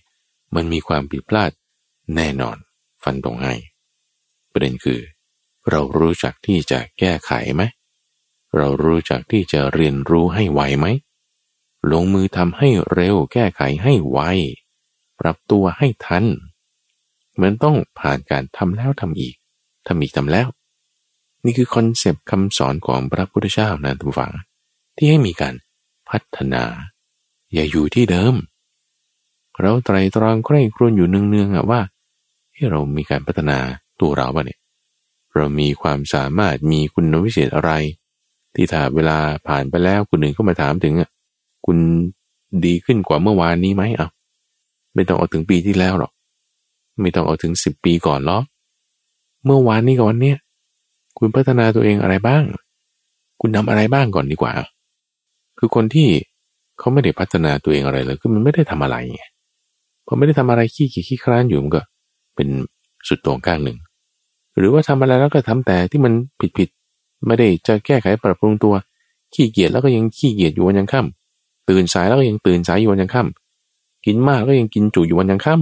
มันมีความผิดพลาดแน่นอน ฟันตรงให้ประเด็นคือ เรารู้จักที่จะแก้ไขไหมเรารู้จักที่จะเรียนรู้ให้ไวไหมลงมือทำให้เร็วแก้ไขให้ไวปรับตัวให้ทันเหมือนต้องผ่านการทำแล้วทำอีกทำอีกทำแล้ว นี่คือคอนเซปต์คำสอนของพระพุทธเจ้านะทุกฝัง ที่ให้มีการ พัฒนา อย่าอยู่ที่เดิม เราไตรตรองใคร่ครวญอยู่เนืองๆอะว่าที่เรามีการพัฒนาตัวเราบ้าเนี่ย เรามีความสามารถมีคุณวิเศษอะไร ที่ถ้าเวลาผ่านไปแล้วคุณหนึ่งก็มาถามถึงอะคุณดีขึ้นกว่าเมื่อวานนี้ไหมอะไม่ต้องเอาถึงปีที่แล้วหรอก ไม่ต้องเอาถึงสิบปีก่อนหรอกเมื่อวานนี้กับวันเนี้ยคุณพัฒนาตัวเองอะไรบ้าง คุณทาอะไรบ้างก่อนดีกว่า คือคนที่เขาไม่ได้พัฒนาตัวเองอะไรเลย คือมันไม่ได้ทำอะไรไงพอไม่ได้ทำอะไรขี้ขี้ขี้คร้านอยู่มันก็ เป็นสุดตรงกลางหนึ่ง หรือว่าทำอะไรแล้วก็ทำแต่ที่มันผิดผิดไม่ได้จะแก้ไขปรับปรุงตัว ขี้เกียจแล้วก็ยังขี้เกียจอยู่วันยังค่ำตื่นสายแล้วก็ยังตื่นสายอยู่วันยังค่ำกินมากก็ยังกินจุอยู่วันยังค่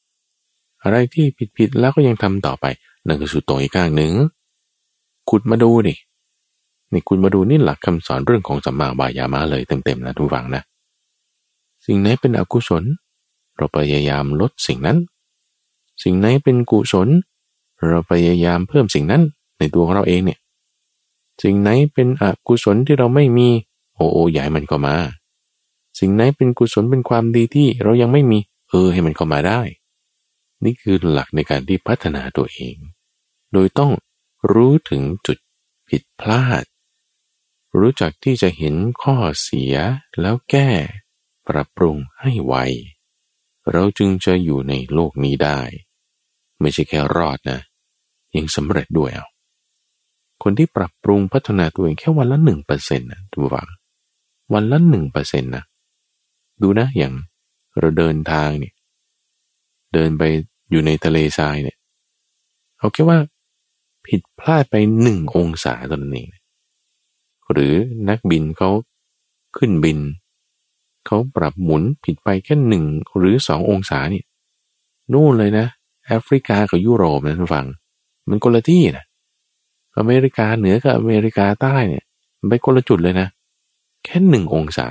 ำอะไรที่ผิดๆแล้วก็ยังทำต่อไปนั่นก็สุดโต่งอีกข้างหนึ่งขุดมาดูดิ นี่คุณมาดูนี่หลักคำสอนเรื่องของสัมมาบายามาเลยเต็มๆนะทุกฝังนะ สิ่งไหนเป็นอกุศล เราพยายามลดสิ่งนั้น สิ่งไหนเป็นกุศล เราพยายามเพิ่มสิ่งนั้นในตัวของเราเองเนี่ย สิ่งไหนเป็นอกุศลที่เราไม่มีโอ้โอใหญ่มันก็มา สิ่งไหนเป็นกุศลเป็นความดีที่เรายังไม่มีเออให้มันเข้ามาได้ นี่คือหลักในการที่พัฒนาตัวเอง โดยต้องรู้ถึงจุดผิดพลาด รู้จักที่จะเห็นข้อเสียแล้วแก้ ปรับปรุงให้ไว เราจึงจะอยู่ในโลกนี้ได้ ไม่ใช่แค่รอดนะ ยังสำเร็จด้วยเอาคนที่ปรับปรุงพัฒนาตัวเองแค่วันละหนึ่งเปอร์เซ็นต์นะทุกฝังวันละหนึ่งเปอร์เซ็นต์นะดูนะอย่างเราเดินทางเนี่ย เดินไปอยู่ในทะเลทรายเนี่ยเอาแค่ว่าผิดพลาดไปหนึ่งองศาตอนนี้ หรือนักบินเขาขึ้นบิน เขาปรับหมุนผิดไปแค่หนึ่งหรือสององศาเนี่ยนู่นเลยนะ แอฟริกากับยุโรปนะท่านฟัง มันคนละที่นะอเมริกาเหนือกับอเมริกาใต้เนี่ยมันไปคนละจุดเลยนะ แค่หนึ่งองศา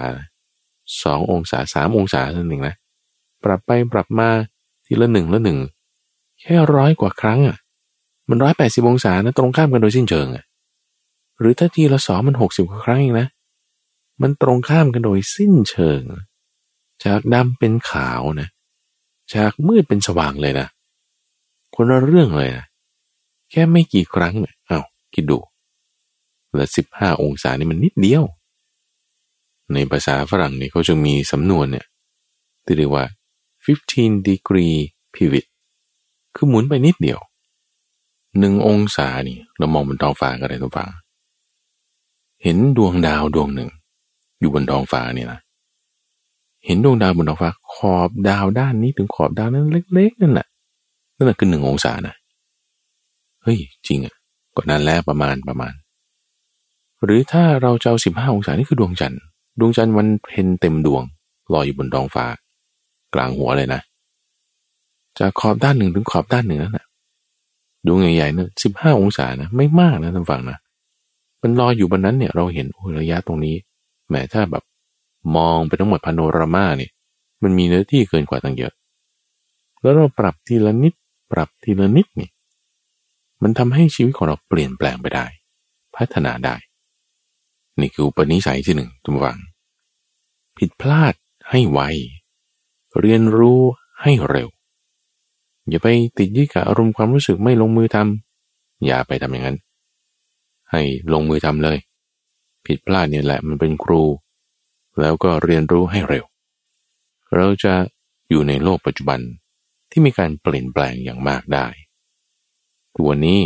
สององศาสามองศาเท่านั้นเองนะปรับไปปรับมาทีละหนึ่งละหนึ่งแค่ร้อยกว่าครั้งอะมันร้อยแปดสิบองศานะตรงข้ามกันโดยสิ้นเชิงอะ หรือถ้าทีละสองมันหกสิบครั้งเองนะ มันตรงข้ามกันโดยสิ้นเชิง จากดำเป็นขาวนะ จากมืดเป็นสว่างเลยนะคนละเรื่องเลยนะ แค่ไม่กี่ครั้งเนี่ยเอาคิดดูละสิบห้าองศานี่มันนิดเดียว ในภาษาฝรั่งนี่เขาจะมีสำนวนเนี่ยที่เรียกว่า 15 degree pivot คือหมุนไปนิดเดียวหนึ่งองศานี่ เรามองบนท้องฟ้ากันเลยทุกฝัง เห็นดวงดาวดวงหนึ่ง อยู่บนท้องฟ้านี่นะเห็นดวงดาวบนท้องฟ้าขอบดาวด้านนี้ถึงขอบดาวนั้นเล็ก ๆ นั่นแหละนั่นแหละคือหนึ่งองศานะเฮ้ยจริงอะก็นั้นแล้วประมาณประมาณ หรือถ้าเราจะเอาสิบห้าองศานี่คือดวงจันทร์ดวงจันทร์วันเพ็ญเต็มดวงลอยอยู่บนท้องฟ้า กลางหัวเลยนะจากขอบด้านหนึ่งถึงขอบด้านหนึ่งนั่นแหละดวงใหญ่ๆนะสิบห้าองศานะไม่มากนะท่านฟังนะ มันลอยอยู่บนนั้นเนี่ยเราเห็นระยะตรงนี้แหมถ้าแบบมองไปทั้งหมดพาโนรามาเนี่ย มันมีเนื้อที่เกินกว่าตั้งเยอะ แล้วเราปรับทีละนิด ปรับทีละนิดนี่ มันทำให้ชีวิตของเราเปลี่ยนแปลงไปได้ พัฒนาได้ นี่คืออุปนิสัยที่หนึ่งทุกฝัง ผิดพลาดให้ไว เรียนรู้ให้เร็ว อย่าไปติดยึดกับอารมณ์ความรู้สึกไม่ลงมือทำอย่าไปทำอย่างนั้น ให้ลงมือทำเลย ผิดพลาดเนี่ยแหละมันเป็นครู แล้วก็เรียนรู้ให้เร็ว เราจะอยู่ในโลกปัจจุบันที่มีการเปลี่ยนแปลงอย่างมากได้ตัวนี้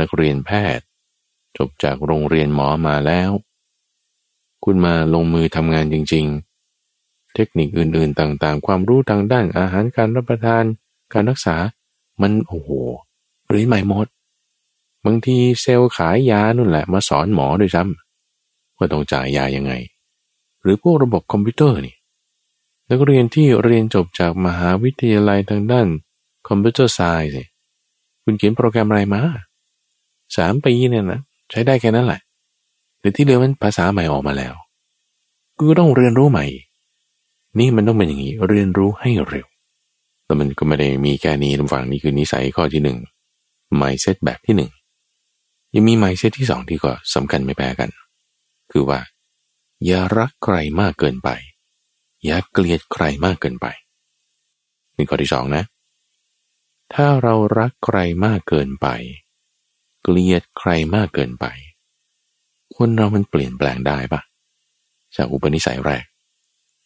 นักเรียนแพทย์ จบจากโรงเรียนหมอมาแล้ว คุณมาลงมือทำงานจริง ๆ เทคนิคอื่นๆต่างๆ ความรู้ทางด้านอาหารการรับประทาน การรักษามันโอ้โหเรียนใหม่หมด บางทีเซลล์ขายยานู่นแหละมาสอนหมอด้วยซ้ำว่าต้องจ่ายยายังไง หรือพวกระบบคอมพิวเตอร์นี่นักเรียนที่เรียนจบจากมหาวิทยาลัยทางด้าน computer science คุณเขียนโปรแกรมอะไรมาสามปีเนี่ยนะใช้ได้แค่นั้นแหละแต่ที่เหลือมันภาษาใหม่ออกมาแล้วกูต้องเรียนรู้ใหม่ นี่มันต้องเป็นอย่างนี้เรียนรู้ให้เร็วแต่มันก็ไม่ได้มีแค่นี้ทางฝั่งนี้คือนิสัยข้อที่หนึ่ง mindset แบบที่หนึ่ง ยังมี mindset ที่สองที่ก็สำคัญไม่แพ้กัน คือว่า อย่ารักใครมากเกินไป อย่าเกลียดใครมากเกินไปนี่ข้อที่สองนะ ถ้าเรารักใครมากเกินไป เกลียดใครมากเกินไป คนเรามันเปลี่ยนแปลงได้ปะจากอุปนิสัยแรก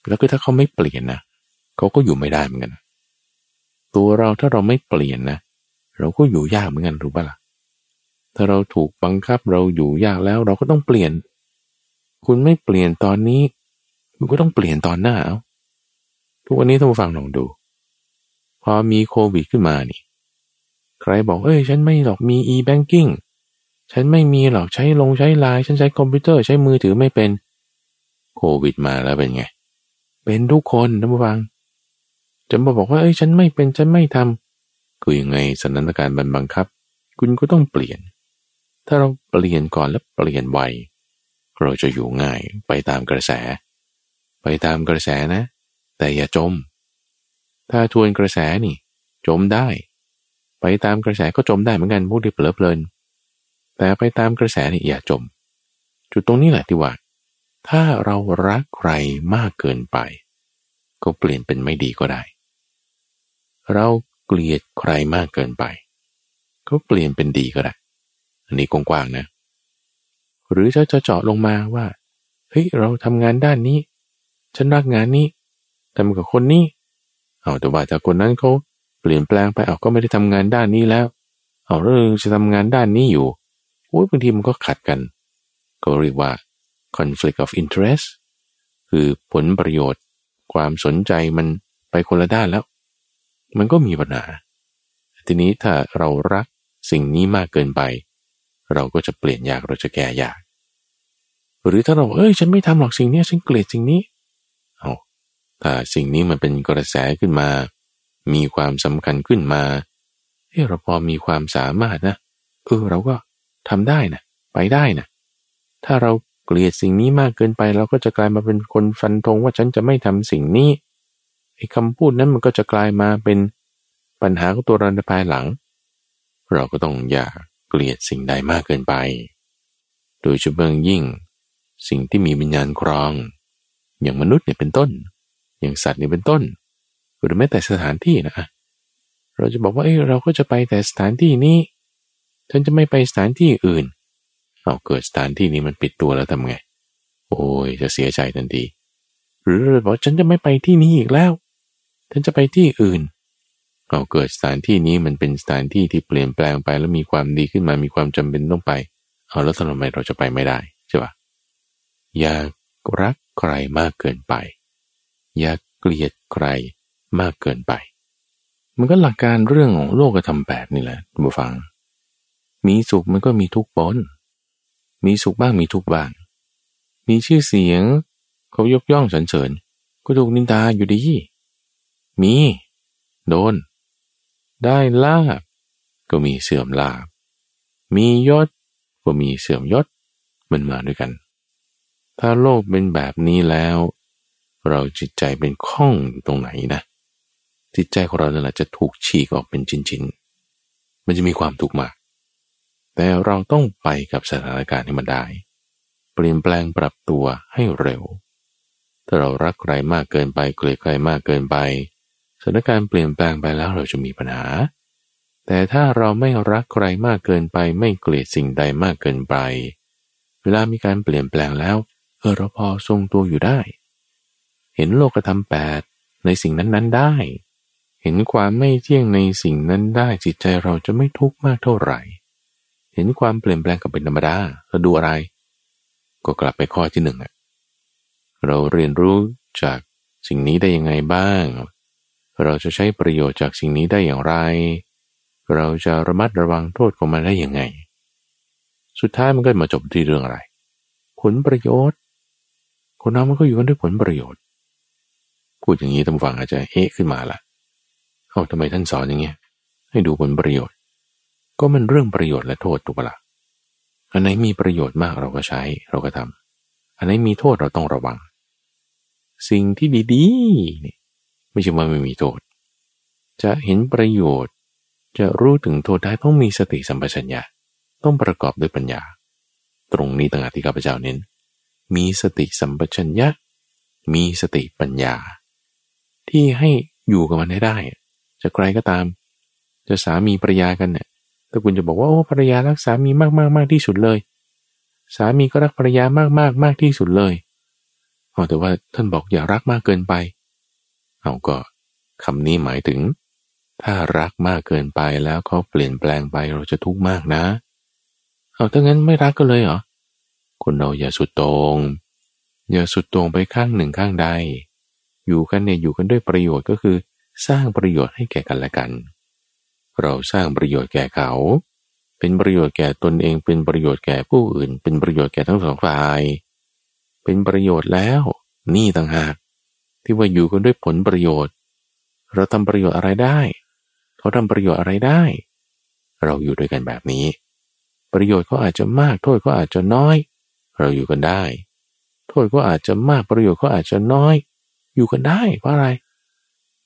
แล้วก็ถ้าเขาไม่เปลี่ยนนะเขาก็อยู่ไม่ได้เหมือนกัน ตัวเราถ้าเราไม่เปลี่ยนนะ เราก็อยู่ยากเหมือนกันรู้ปะละ่ะ ถ้าเราถูกบังคับเราอยู่ยากแล้วเราก็ต้องเปลี่ยน คุณไม่เปลี่ยนตอนนี้ คุณก็ต้องเปลี่ยนตอนหน้าเอาทุกวันนี้ท่านผู้ฟังลองดู พอมีโควิดขึ้นมานี่ ใครบอกเอ้ย ฉันไม่หรอกมี e-banking ฉันไม่มีหรอกใช้ลงใช้ไลน์ฉันใช้คอมพิวเตอร์ใช้มือถือไม่เป็นโควิดมาแล้วเป็นไง เป็นทุกคนท่านผู้ฟังจะมาบอกว่าเอ้ยฉันไม่เป็นฉันไม่ทำคือยังไงสถานการณ์มันบังคับ คุณก็ต้องเปลี่ยน ถ้าเราเปลี่ยนก่อนแล้วเปลี่ยนไวเราจะอยู่ง่ายไปตามกระแส ไปตามกระแสนะ แต่อย่าจม ถ้าทวนกระแสนี่ จมได้ ไปตามกระแสก็จมได้เหมือนกันพวกที่เปลิเพลิน แต่ไปตามกระแสนี่อย่าจม จุดตรงนี้แหละที่ว่า ถ้าเรารักใครมากเกินไป ก็เปลี่ยนเป็นไม่ดีก็ได้ เราเกลียดใครมากเกินไป ก็เปลี่ยนเป็นดีก็ได้ อันนี้กว้างๆนะ หรือจะเจาะลงมาว่า เฮ้ยเราทำงานด้านนี้ ฉันรักงานนี้ทำกับคนนี้ เอาแต่ว่าถ้าคนนั้นเขาเปลี่ยนแปลงไปเอาก็ไม่ได้ทำงานด้านนี้แล้ว เอาเรื่องจะทำงานด้านนี้อยู่โอ้ยบางทีมันก็ขัดกัน ก็เรียกว่า conflict of interest คือผลประโยชน์ ความสนใจมันไปคนละด้านแล้ว มันก็มีปัญหา ทีนี้ถ้าเรารักสิ่งนี้มากเกินไป เราก็จะเปลี่ยนยากเราจะแก้ยาก หรือถ้าเราเอ้ย ฉันไม่ทำหรอกสิ่งนี้ฉันเกลียดสิ่งนี้เอาถ้าสิ่งนี้มันเป็นกระแสขึ้นมา มีความสำคัญขึ้นมาเฮ้เราพอมีความสามารถนะเออเราก็ทำได้นะไปได้นะถ้าเราเกลียดสิ่งนี้มากเกินไป เราก็จะกลายมาเป็นคนฟันธงว่าฉันจะไม่ทำสิ่งนี้ไอ้คำพูดนั้นมันก็จะกลายมาเป็นปัญหาของตัวเราในภายหลัง เราก็ต้องอย่า เกลียดสิ่งใดมากเกินไป โดยเฉพาะยิ่ง สิ่งที่มีวิญญาณครอง อย่างมนุษย์เนี่ยเป็นต้น อย่างสัตว์เนี่ยเป็นต้น หรือแม้แต่สถานที่นะเราจะบอกว่าเอ้เราก็จะไปแต่สถานที่นี้ฉันจะไม่ไปสถานที่อื่น เอาเกิดสถานที่นี้มันปิดตัวแล้วทำไง โอ้ยจะเสียใจทันที หรือบอกฉันจะไม่ไปที่นี้อีกแล้วท่านจะไปที่อื่น เอาเกิดสถานที่นี้มันเป็นสถานที่ที่เปลี่ยนแปลงไป แล้วมีความดีขึ้นมามีความจำเป็นต้องไป เอาแล้วทำไมเราจะไปไม่ได้ใช่ปะอย่ารักใครมากเกินไป อย่าเกลียดใครมากเกินไป มันก็หลักการเรื่องของโลกธรรมแบบนี่แหละทุฟัง มีสุขมันก็มีทุกข์ปนมีสุขบ้างมีทุกข์บ้าง มีชื่อเสียงเขายกย่องสรรเสริญ ก็ถูกนินทาอยู่ดี มี โดน ได้ลาบ ก็มีเสื่อมลาบ มียศ ก็มีเสื่อมยศ มันมาด้วยกัน ถ้าโลกเป็นแบบนี้แล้ว เราจิตใจเป็นข้องตรงไหนนะ จิตใจของเราเนี่ยแหละจะถูกฉีกออกเป็นชิ้นๆ มันจะมีความทุกข์มากแต่เราต้องไปกับสถานการณ์ให้มันได้ เปลี่ยนแปลงปรับตัวให้เร็ว ถ้าเรารักใครมากเกินไป เกลียดใครมากเกินไป สถานการณ์เปลี่ยนแปลงไปแล้วเราจะมีปัญหา แต่ถ้าเราไม่รักใครมากเกินไป ไม่เกลียดสิ่งใดมากเกินไป เวลามีการเปลี่ยนแปลงแล้ว เออเราพอทรงตัวอยู่ได้ เห็นโลกธรรมแปดในสิ่งนั้นๆได้ เห็นความไม่เที่ยงในสิ่งนั้นได้จิตใจเราจะไม่ทุกข์มากเท่าไหร่ เห็นความเปลี่ยนแปลงกับเป็นธรรมดาเราดูอะไร ก็กลับไปข้อที่หนึ่งอะเราเรียนรู้จากสิ่งนี้ได้ยังไงบ้าง เราจะใช้ประโยชน์จากสิ่งนี้ได้อย่างไร เราจะระมัดระวังโทษของมันได้ยังไง สุดท้ายมันก็มาจบที่เรื่องอะไร ผลประโยชน์ คนเรามันก็อยู่กันด้วยผลประโยชน์ พูดอย่างนี้ท่านฟังอาจจะเอ๊ะขึ้นมาละเอาทำไมท่านสอนอย่างเงี้ย ให้ดูผลประโยชน์ ก็มันเรื่องประโยชน์และโทษถูกปะละ่ะอันไหนมีประโยชน์มากเราก็ใช้เราก็ทำอันไหนมีโทษเราต้องระวัง สิ่งที่ดีๆนี่ ไม่ใช่ว่าไม่มีโทษ จะเห็นประโยชน์ จะรู้ถึงโทษได้ต้องมีสติสัมปชัญญะต้องประกอบด้วยปัญญา ตรงนี้ต่างหากที่ข้าพเจ้าเน้น มีสติสัมปชัญญะ มีสติปัญญา ที่ให้อยู่กับมันได้ได้ จะใครก็ตาม จะสามีภรรยากันเนี่ยถ้าคุณจะบอกว่าโอ้ภรรยารักสามีมากมากมากที่สุดเลย สามีก็รักภรรยามากมากมากที่สุดเลยเอาแต่ว่าท่านบอกอย่ารักมากเกินไป เอาก็คำนี้หมายถึง ถ้ารักมากเกินไปแล้วเขาเปลี่ยนแปลงไปเราจะทุกข์มากนะ เอาถ้างั้นไม่รักก็เลยเหรอคุณเราอย่าสุดตรงอย่าสุดตรงไปข้างหนึ่งข้างใด อยู่กันเนี่ยอยู่กันด้วยประโยชน์ก็คือ สร้างประโยชน์ให้แก่กันและกัน เราสร้างประโยชน์แก่เขา เป็นประโยชน์แก่ตนเอง เป็นประโยชน์แก่ผู้อื่น เป็นประโยชน์แก่ทั้งสองฝ่าย เป็นประโยชน์แล้ว นี่ต่างหาก ที่ว่าอยู่กันด้วยผลประโยชน์ เราทำประโยชน์อะไรได้ เขาทำประโยชน์อะไรได้ เราอยู่ด้วยกันแบบนี้ ประโยชน์ก็อาจจะมาก โทษก็อาจจะน้อย เราอยู่กันได้ โทษก็อาจจะมากประโยชน์ก็อาจจะน้อย อยู่กันได้เพราะอะไร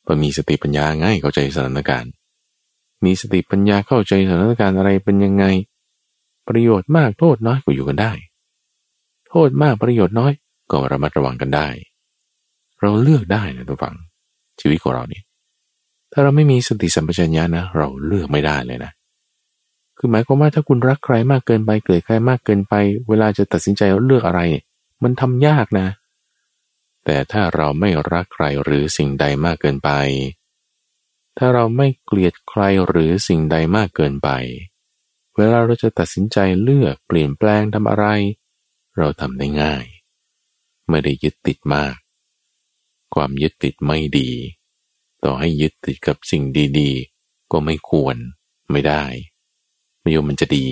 เพราะมีสติปัญญาง่ายเข้าใจสถานการณ์ มีสติปัญญาเข้าใจสถานการณ์อะไรเป็นยังไง ประโยชน์มากโทษน้อยก็อยู่กันได้ โทษมากประโยชน์น้อยก็ระมัดระวังกันได้ เราเลือกได้นะทุกฝัง ชีวิตของเรานี่ถ้าเราไม่มีสติสัมปชัญญะนะ เราเลือกไม่ได้เลยนะ คือหมายความว่าถ้าคุณรักใครมากเกินไปเกลียดใครมากเกินไป เวลาจะตัดสินใจเลือกอะไร มันทำยากนะ แต่ถ้าเราไม่รักใครหรือสิ่งใดมากเกินไป ถ้าเราไม่เกลียดใครหรือสิ่งใดมากเกินไป เวลาเราจะตัดสินใจเลือกเปลี่ยนแปลงทำอะไร เราทำได้ง่าย ไม่ได้ยึดติดมาก ความยึดติดไม่ดี ต่อให้ยึดติดกับสิ่งดีๆ ก็ไม่ควรไม่ได้ไม่ยอมมันจะดี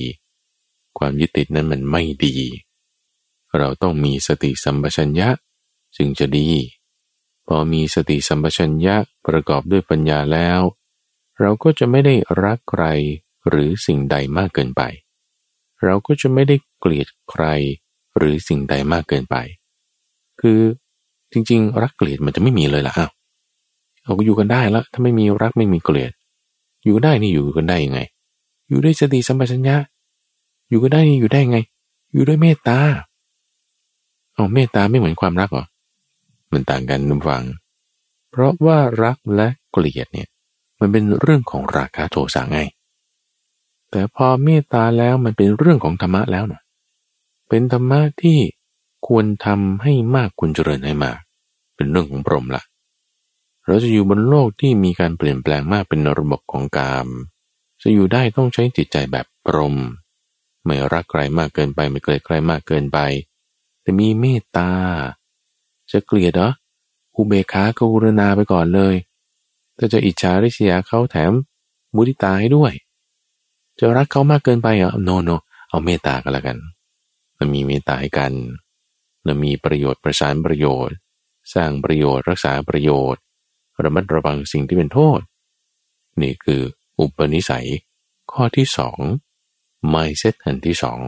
ความยึดติดนั้นมันไม่ดี เราต้องมีสติสัมปชัญญะจึงจะดี พอมีสติสัมปชัญญะประกอบด้วยปัญญาแล้ว เราก็จะไม่ได้รักใครหรือสิ่งใดมากเกินไป เราก็จะไม่ได้เกลียดใครหรือสิ่งใดมากเกินไป คือ จริง ๆ รักเกลียดมันจะไม่มีเลยล่ะอ้าวเราก็อยู่กันได้แล้วถ้าไม่มีรักไม่มีเกลียด อยู่ได้นี่อยู่กันได้ยังไง อยู่ด้วยสติสัมปชัญญะอยู่กันได้นี่อยู่ได้ยังไง อยู่ด้วยเมตตาเอาเมตตาไม่เหมือนความรักหรอมันต่างกันนุ่มฟัง เพราะว่ารักและเกลียดเนี่ยมันเป็นเรื่องของราคาโทสะไง แต่พอเมตตาแล้วมันเป็นเรื่องของธรรมะแล้วนะเป็นธรรมะที่ควรทำให้มากควรเจริญให้มาก เป็นเรื่องของพรหมละ เราจะอยู่บนโลกที่มีการเปลี่ยนแปลงมากเป็นระบบของกาม จะอยู่ได้ต้องใช้จิตใจแบบพรหมไม่รักใครมากเกินไปไม่เกลียดใครมากเกินไป แต่มีเมตตา จะเกลียดเหรออุเบกขากรุณาไปก่อนเลยถ้าจะอิจฉาริษยาเขาแถมมุติตาให้ด้วย จะรักเขามากเกินไปเหรอโนโนเอาเมตตากันละกันเรามีเมตตาให้กันเรามีประโยชน์ประสานประโยชน์ สร้างประโยชน์รักษาประโยชน์ระมัดระวังสิ่งที่เป็นโทษ นี่คืออุปนิสัย ข้อที่สองไม่เซตอันที่สอง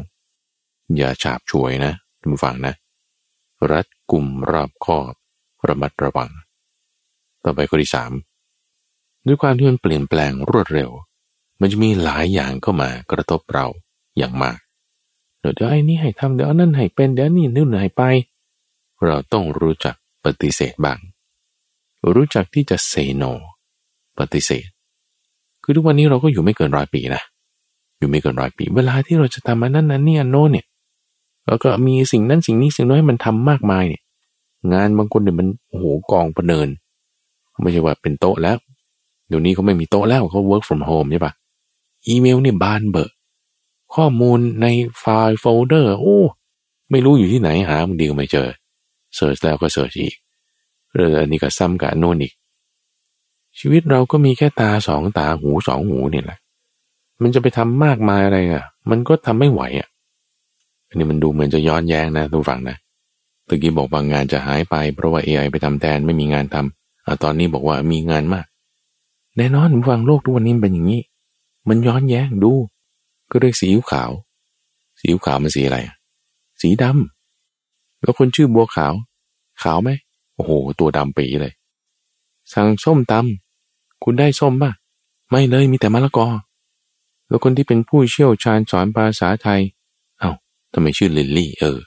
อย่าฉาบช่วยนะทุกฝังนะ รัดกลุ่มรอบคอบระมัดระวัง ต่อไปข้อที่สามด้วยความที่มันเปลี่ยนแปลงรวดเร็ว มันจะมีหลายอย่างเข้ามากระทบเราอย่างมาก เดี๋ยวไอ้นี่ให้ทำเดี๋ยวนั่นให้เป็นเดี๋ยวนี่นู่นให้ไป เราต้องรู้จัก ปฏิเสธบ้าง รู้จักที่จะเซโนปฏิเสธ คือทุกวันนี้เราก็อยู่ไม่เกินร้อยปีนะ อยู่ไม่เกินร้อยปี เวลาที่เราจะทำอันนั้นนั้นนี่อันโน้นเนี่ย แล้วก็มีสิ่งนั้นสิ่งนี้สิ่งน้อยให้มันทำมากมายเนี่ย งานบางคนเนี่ยมันโอ้โหกองประเนิน ไม่ใช่ว่าเป็นโต๊ะแล้ว เดี๋ยวนี้เขาไม่มีโต๊ะแล้วเขา work from home ใช่ปะอีเมลเนี่ยบานเบอร์ข้อมูลในไฟล์โฟลเดอร์ โอ้ ไม่รู้อยู่ที่ไหนหาบางทีก็ไม่เจอ เสิร์ชแล้วก็เสิร์ชอีกเรื่องอันนี้ก็ซ้ำกับโน่นอีก ชีวิตเราก็มีแค่ตาสองตาหูสองหูนี่แหละ มันจะไปทำมากมายอะไรอะ มันก็ทำไม่ไหวอะอันนี้มันดูเหมือนจะย้อนแย้งนะทุกฝั่งนะตะกี้บอกบางงานจะหายไปเพราะว่า AI ไปทำแทนไม่มีงานทอตอนนี้บอกว่ามีงานมาก แน่นอนฟังโลกทุกวันนี้เป็นอย่างนี้ มันย้อนแย้งดู ก็เรียกสีขาว สีขาวมันสีอะไร สีดำ แล้วคนชื่อบัวขาว ขาวไหมโอ้โห ตัวดำปีเลย สั่งส้มตำคุณได้ส้มป่ะ ไม่เลยมีแต่มะละกอ แล้วคนที่เป็นผู้เชี่ยวชาญสอนภาษาไทย เอา้าทำไมชื่อลิลลี่ เออ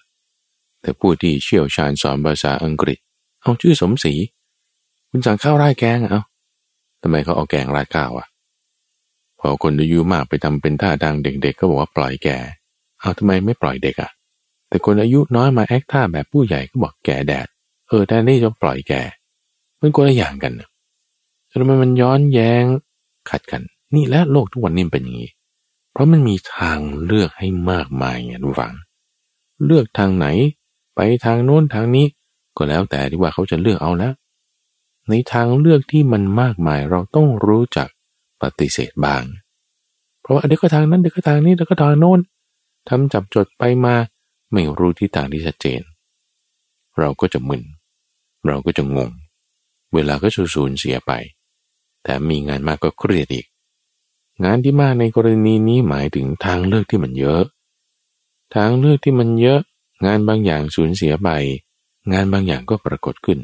แต่ผู้ที่เชี่ยวชาญสอนภาษาอังกฤษ เอาชื่อสมศรีคุณสั่งข้าวไร่แกงเอาทำไมเขาเอาแกงราดข้าวอะพอคนอายุมากไปทำเป็นท่าดังเด็กๆก็บอกว่าปล่อยแกเอาทำไมไม่ปล่อยเด็กอะ แต่คนอายุน้อยมาแอคท่าแบบผู้ใหญ่ก็บอกแกแดด เออแต่นี่จะปล่อยแกมันคนละอย่างกันนะทำไมมันย้อนแย้งขัดกัน นี่และโลกทุกวันนี้เป็นอย่างนี้ เพราะมันมีทางเลือกให้มากมายไงทุกฝัง เลือกทางไหน ไปทางโน้นทางนี้ ก็แล้วแต่ที่ว่าเขาจะเลือกเอาแล้วในทางเลือกที่มันมากมายเราต้องรู้จักปฏิเสธบ้าง เพราะว่าเดี๋ยวก็ทางนั้นเดี๋ยวก็ทางนี้เดี๋ยวก็ทางโน้นทำจับจดไปมา ไม่รู้ที่ทางที่ชัดเจน เราก็จะมึน เราก็จะงง เวลาก็สูญเสียไป แต่มีงานมากก็เครียดอีก งานที่มากในกรณีนี้หมายถึงทางเลือกที่มันเยอะ ทางเลือกที่มันเยอะ งานบางอย่างสูญเสียไป งานบางอย่างก็ปรากฏขึ้น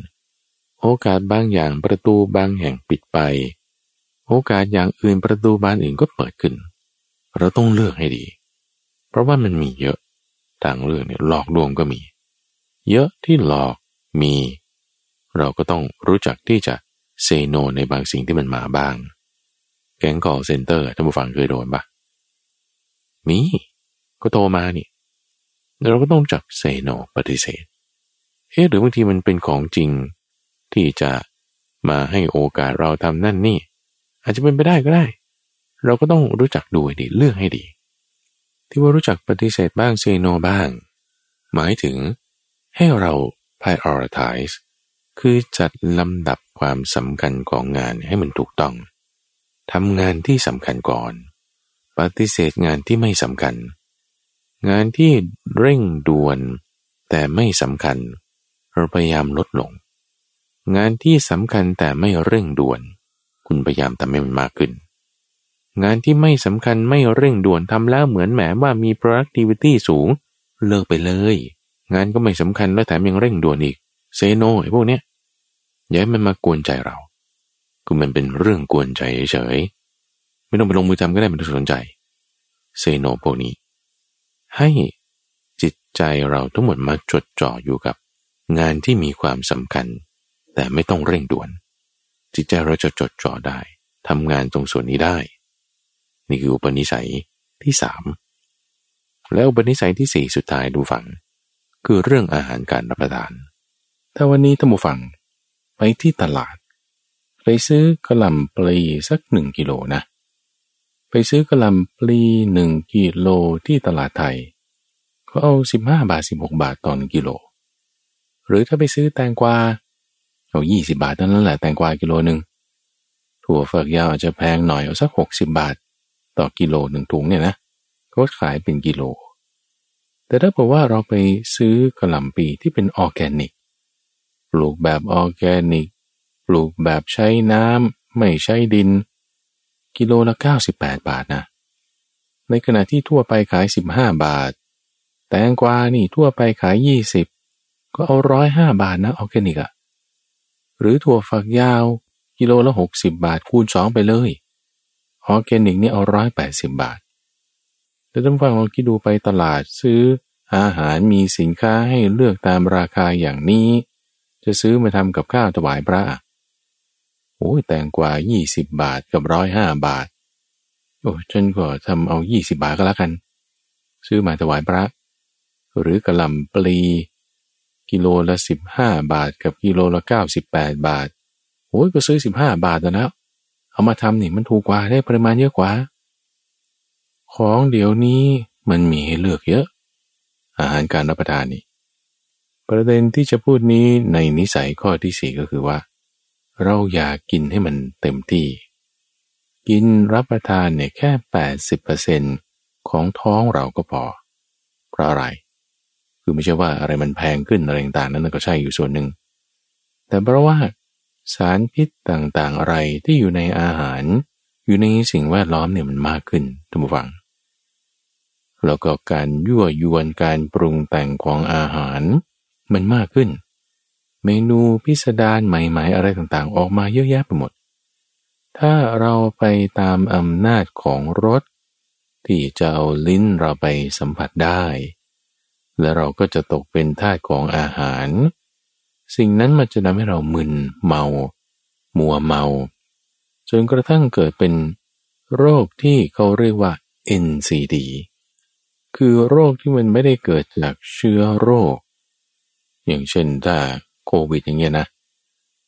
โอกาสบางอย่างประตูบางแห่งปิดไป โอกาสอย่างอื่นประตูบานอื่นก็เปิดขึ้น เราต้องเลือกให้ดี เพราะว่ามันมีเยอะ ทางเลือกเนี่ยหลอกลวงก็มี เยอะที่หลอกมี เราก็ต้องรู้จักที่จะเซโนในบางสิ่งที่มันมาบ้าง แก๊งกอลเซ็นเตอร์ท่านผู้ฟังเคยโดนปะมีก็โทรมานี่ เราก็ต้องจักเซโนปฏิเสธเอ๊ะหรือบางทีมันเป็นของจริงที่จะมาให้โอกาสเราทำนั่นนี่ อาจจะเป็นไปได้ก็ได้ เราก็ต้องรู้จักดูให้ดีเลือกให้ดี ที่ว่ารู้จักปฏิเสธบ้างเซโนบ้าง หมายถึงให้เรา prioritize คือจัดลำดับความสำคัญของงานให้มันถูกต้องทำงานที่สำคัญก่อน ปฏิเสธงานที่ไม่สำคัญ งานที่เร่งด่วน แต่ไม่สำคัญ เราพยายามลดลง งานที่สำคัญแต่ไม่เร่งด่วน คุณพยายามทำให้มันมากขึ้น งานที่ไม่สำคัญไม่เร่งด่วนทำแล้วเหมือนแหมว่ามี productivity สูง เลิกไปเลย งานก็ไม่สำคัญแล้วแถมยังเร่งด่วนอีกเซโนไอ้พวกเนี้ยอย่าให้มันมากวนใจเราคือมันเป็นเรื่องกวนใจเฉยไม่ต้องไปลงมือทำก็ได้ไม่ต้องสนใจเซโนพวกนี้ ให้จิตใจเราทั้งหมดมาจดจ่ออยู่กับ งานที่มีความสำคัญ แต่ไม่ต้องเร่งด่วน จิตใจเราจะจดจ่อได้ทำงานตรงส่วนนี้ได้ นี่คืออุปนิสัยที่สามแล้วอุปนิสัยที่สี่สุดท้ายดูฝัง คือเรื่องอาหารการรับประทาน ถ้าวันนี้ท่านผู้ฟัง ไปที่ตลาด ไปซื้อกระลำปลีสักหนึ่งกิโลนะ ไปซื้อกระลำปลีหนึ่งกิโลที่ตลาดไทยก็เอาสิบห้าบาทสิบหกบาทต่อหนึ่งกิโล หรือถ้าไปซื้อแตงกวาเอายี่สิบาทเท่านั้นแหละแตงกวากิโลหนึ่งถั่วฝักยาวอาจจะแพงหน่อยเอาสักหกสิบบาท ต่อกิโลหนึ่งถุงเนี่ยนะก็ขายเป็นกิโล แต่ถ้าบอกว่าเราไปซื้อกระหล่ำปีที่เป็นออร์แกนิก ปลูกแบบออร์แกนิก ปลูกแบบใช้น้ำไม่ใช้ดิน กิโลละ 98 บาทนะ ในขณะที่ทั่วไปขาย 15 บาท แตงกวานี่ทั่วไปขาย 20 ก็เอาร้อยห้าบาทนะออร์แกนิกอะหรือถั่วฝักยาวกิโลละ 60 บาทคูณสองไปเลย ออร์แกนิกนี่เอาร้อยแปดสิบบาท แต่ท่านฟังลองคิดดูไปตลาดซื้ออาหารมีสินค้าให้เลือกตามราคาอย่างนี้ จะซื้อมาทำกับข้าวถวายพระโอ้ยแต่งกว่ายี่สิบบาทกับร้อยห้าบาท โอ้ฉันก็ทำเอายี่สิบบาทก็แล้วกัน ซื้อมาถวายพระ หรือกระลำปลี กิโลละสิบห้าบาทกับกิโลละเก้าสิบแปดบาทโอ้ยก็ซื้อสิบห้าบาทแล้ว เอามาทำนี่มันถูกกว่าได้ปริมาณเยอะกว่า ของเดี๋ยวนี้มันมีให้เลือกเยอะ อาหารการรับประทานนี่ ประเด็นที่จะพูดนี้ในนิสัยข้อที่สี่ก็คือว่า เราอยากกินให้มันเต็มที่ กินรับประทานเนี่ยแค่แปดสิบเปอร์เซ็นของท้องเราก็พอ เพราะอะไร คือไม่ใช่ว่าอะไรมันแพงขึ้นอะไรต่างๆนั้นก็ใช่อยู่ส่วนหนึ่ง แต่เพราะว่า สารพิษต่างๆอะไรที่อยู่ในอาหาร อยู่ในสิ่งแวดล้อมเนี่ยมันมากขึ้นท่านผู้ฟัง แล้วก็การยั่วยวนการปรุงแต่งของอาหารมันมากขึ้น เมนูพิสดารใหม่ๆ อะไรต่างๆ ออกมาเยอะแยะไปหมด ถ้าเราไปตามอำนาจของรสที่จะเอาลิ้นเราไปสัมผัสได้ และเราก็จะตกเป็นทาสของอาหาร สิ่งนั้นมันจะทำให้เรามึนเมา มัวเมา จนกระทั่งเกิดเป็นโรคที่เขาเรียกว่า NCD คือโรคที่มันไม่ได้เกิดจากเชื้อโรค อย่างเช่นถ้าโควิดอย่างเงี้ยนะ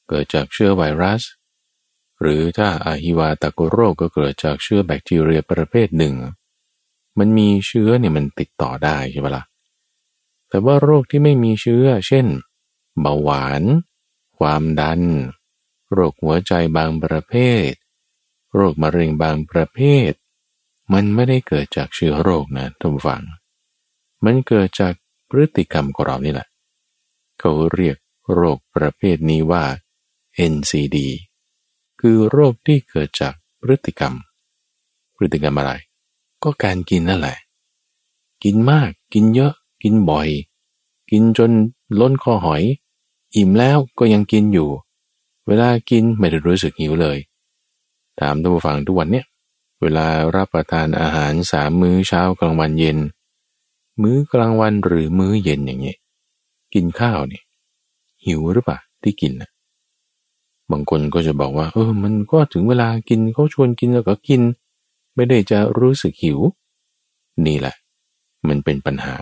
เกิดจากเชื้อไวรัส หรือถ้าอาฮิวาตาโกโรคก็เกิดจากเชื้อแบคทีเรียประเภทหนึ่ง มันมีเชื้อเนี่ยมันติดต่อได้ใช่ไหมละ่ะแต่ว่าโรคที่ไม่มีเชื้อ เช่น เบาหวาน ความดัน โรคหัวใจบางประเภท โรคมะเร็งบางประเภท มันไม่ได้เกิดจากเชื้อโรคนะท่านผู้ฟัง มันเกิดจากพฤติกรรมของเรานี่แหละ เขาเรียกโรคประเภทนี้ว่า NCD คือโรคที่เกิดจากพฤติกรรม พฤติกรรมอะไร ก็การกินนั่นแหละ กินมาก กินเยอะ กินบ่อย กินจนล้นคอหอย อิ่มแล้วก็ยังกินอยู่ เวลากินไม่ได้รู้สึกหิวเลย ถามท่านผู้ฟังทุกวันเนี้ยเวลารับประทานอาหารสามมื้อเช้ากลางวันเย็น มื้อกลางวันหรือมื้อเย็นอย่างเงี้ยกินข้าวเนี่ยหิวหรือเปล่าที่กินนะบางคนก็จะบอกว่า เออ มันก็ถึงเวลากินเขาชวนกินแล้วก็กิน ไม่ได้จะรู้สึกหิว นี่แหละ มันเป็นปัญหา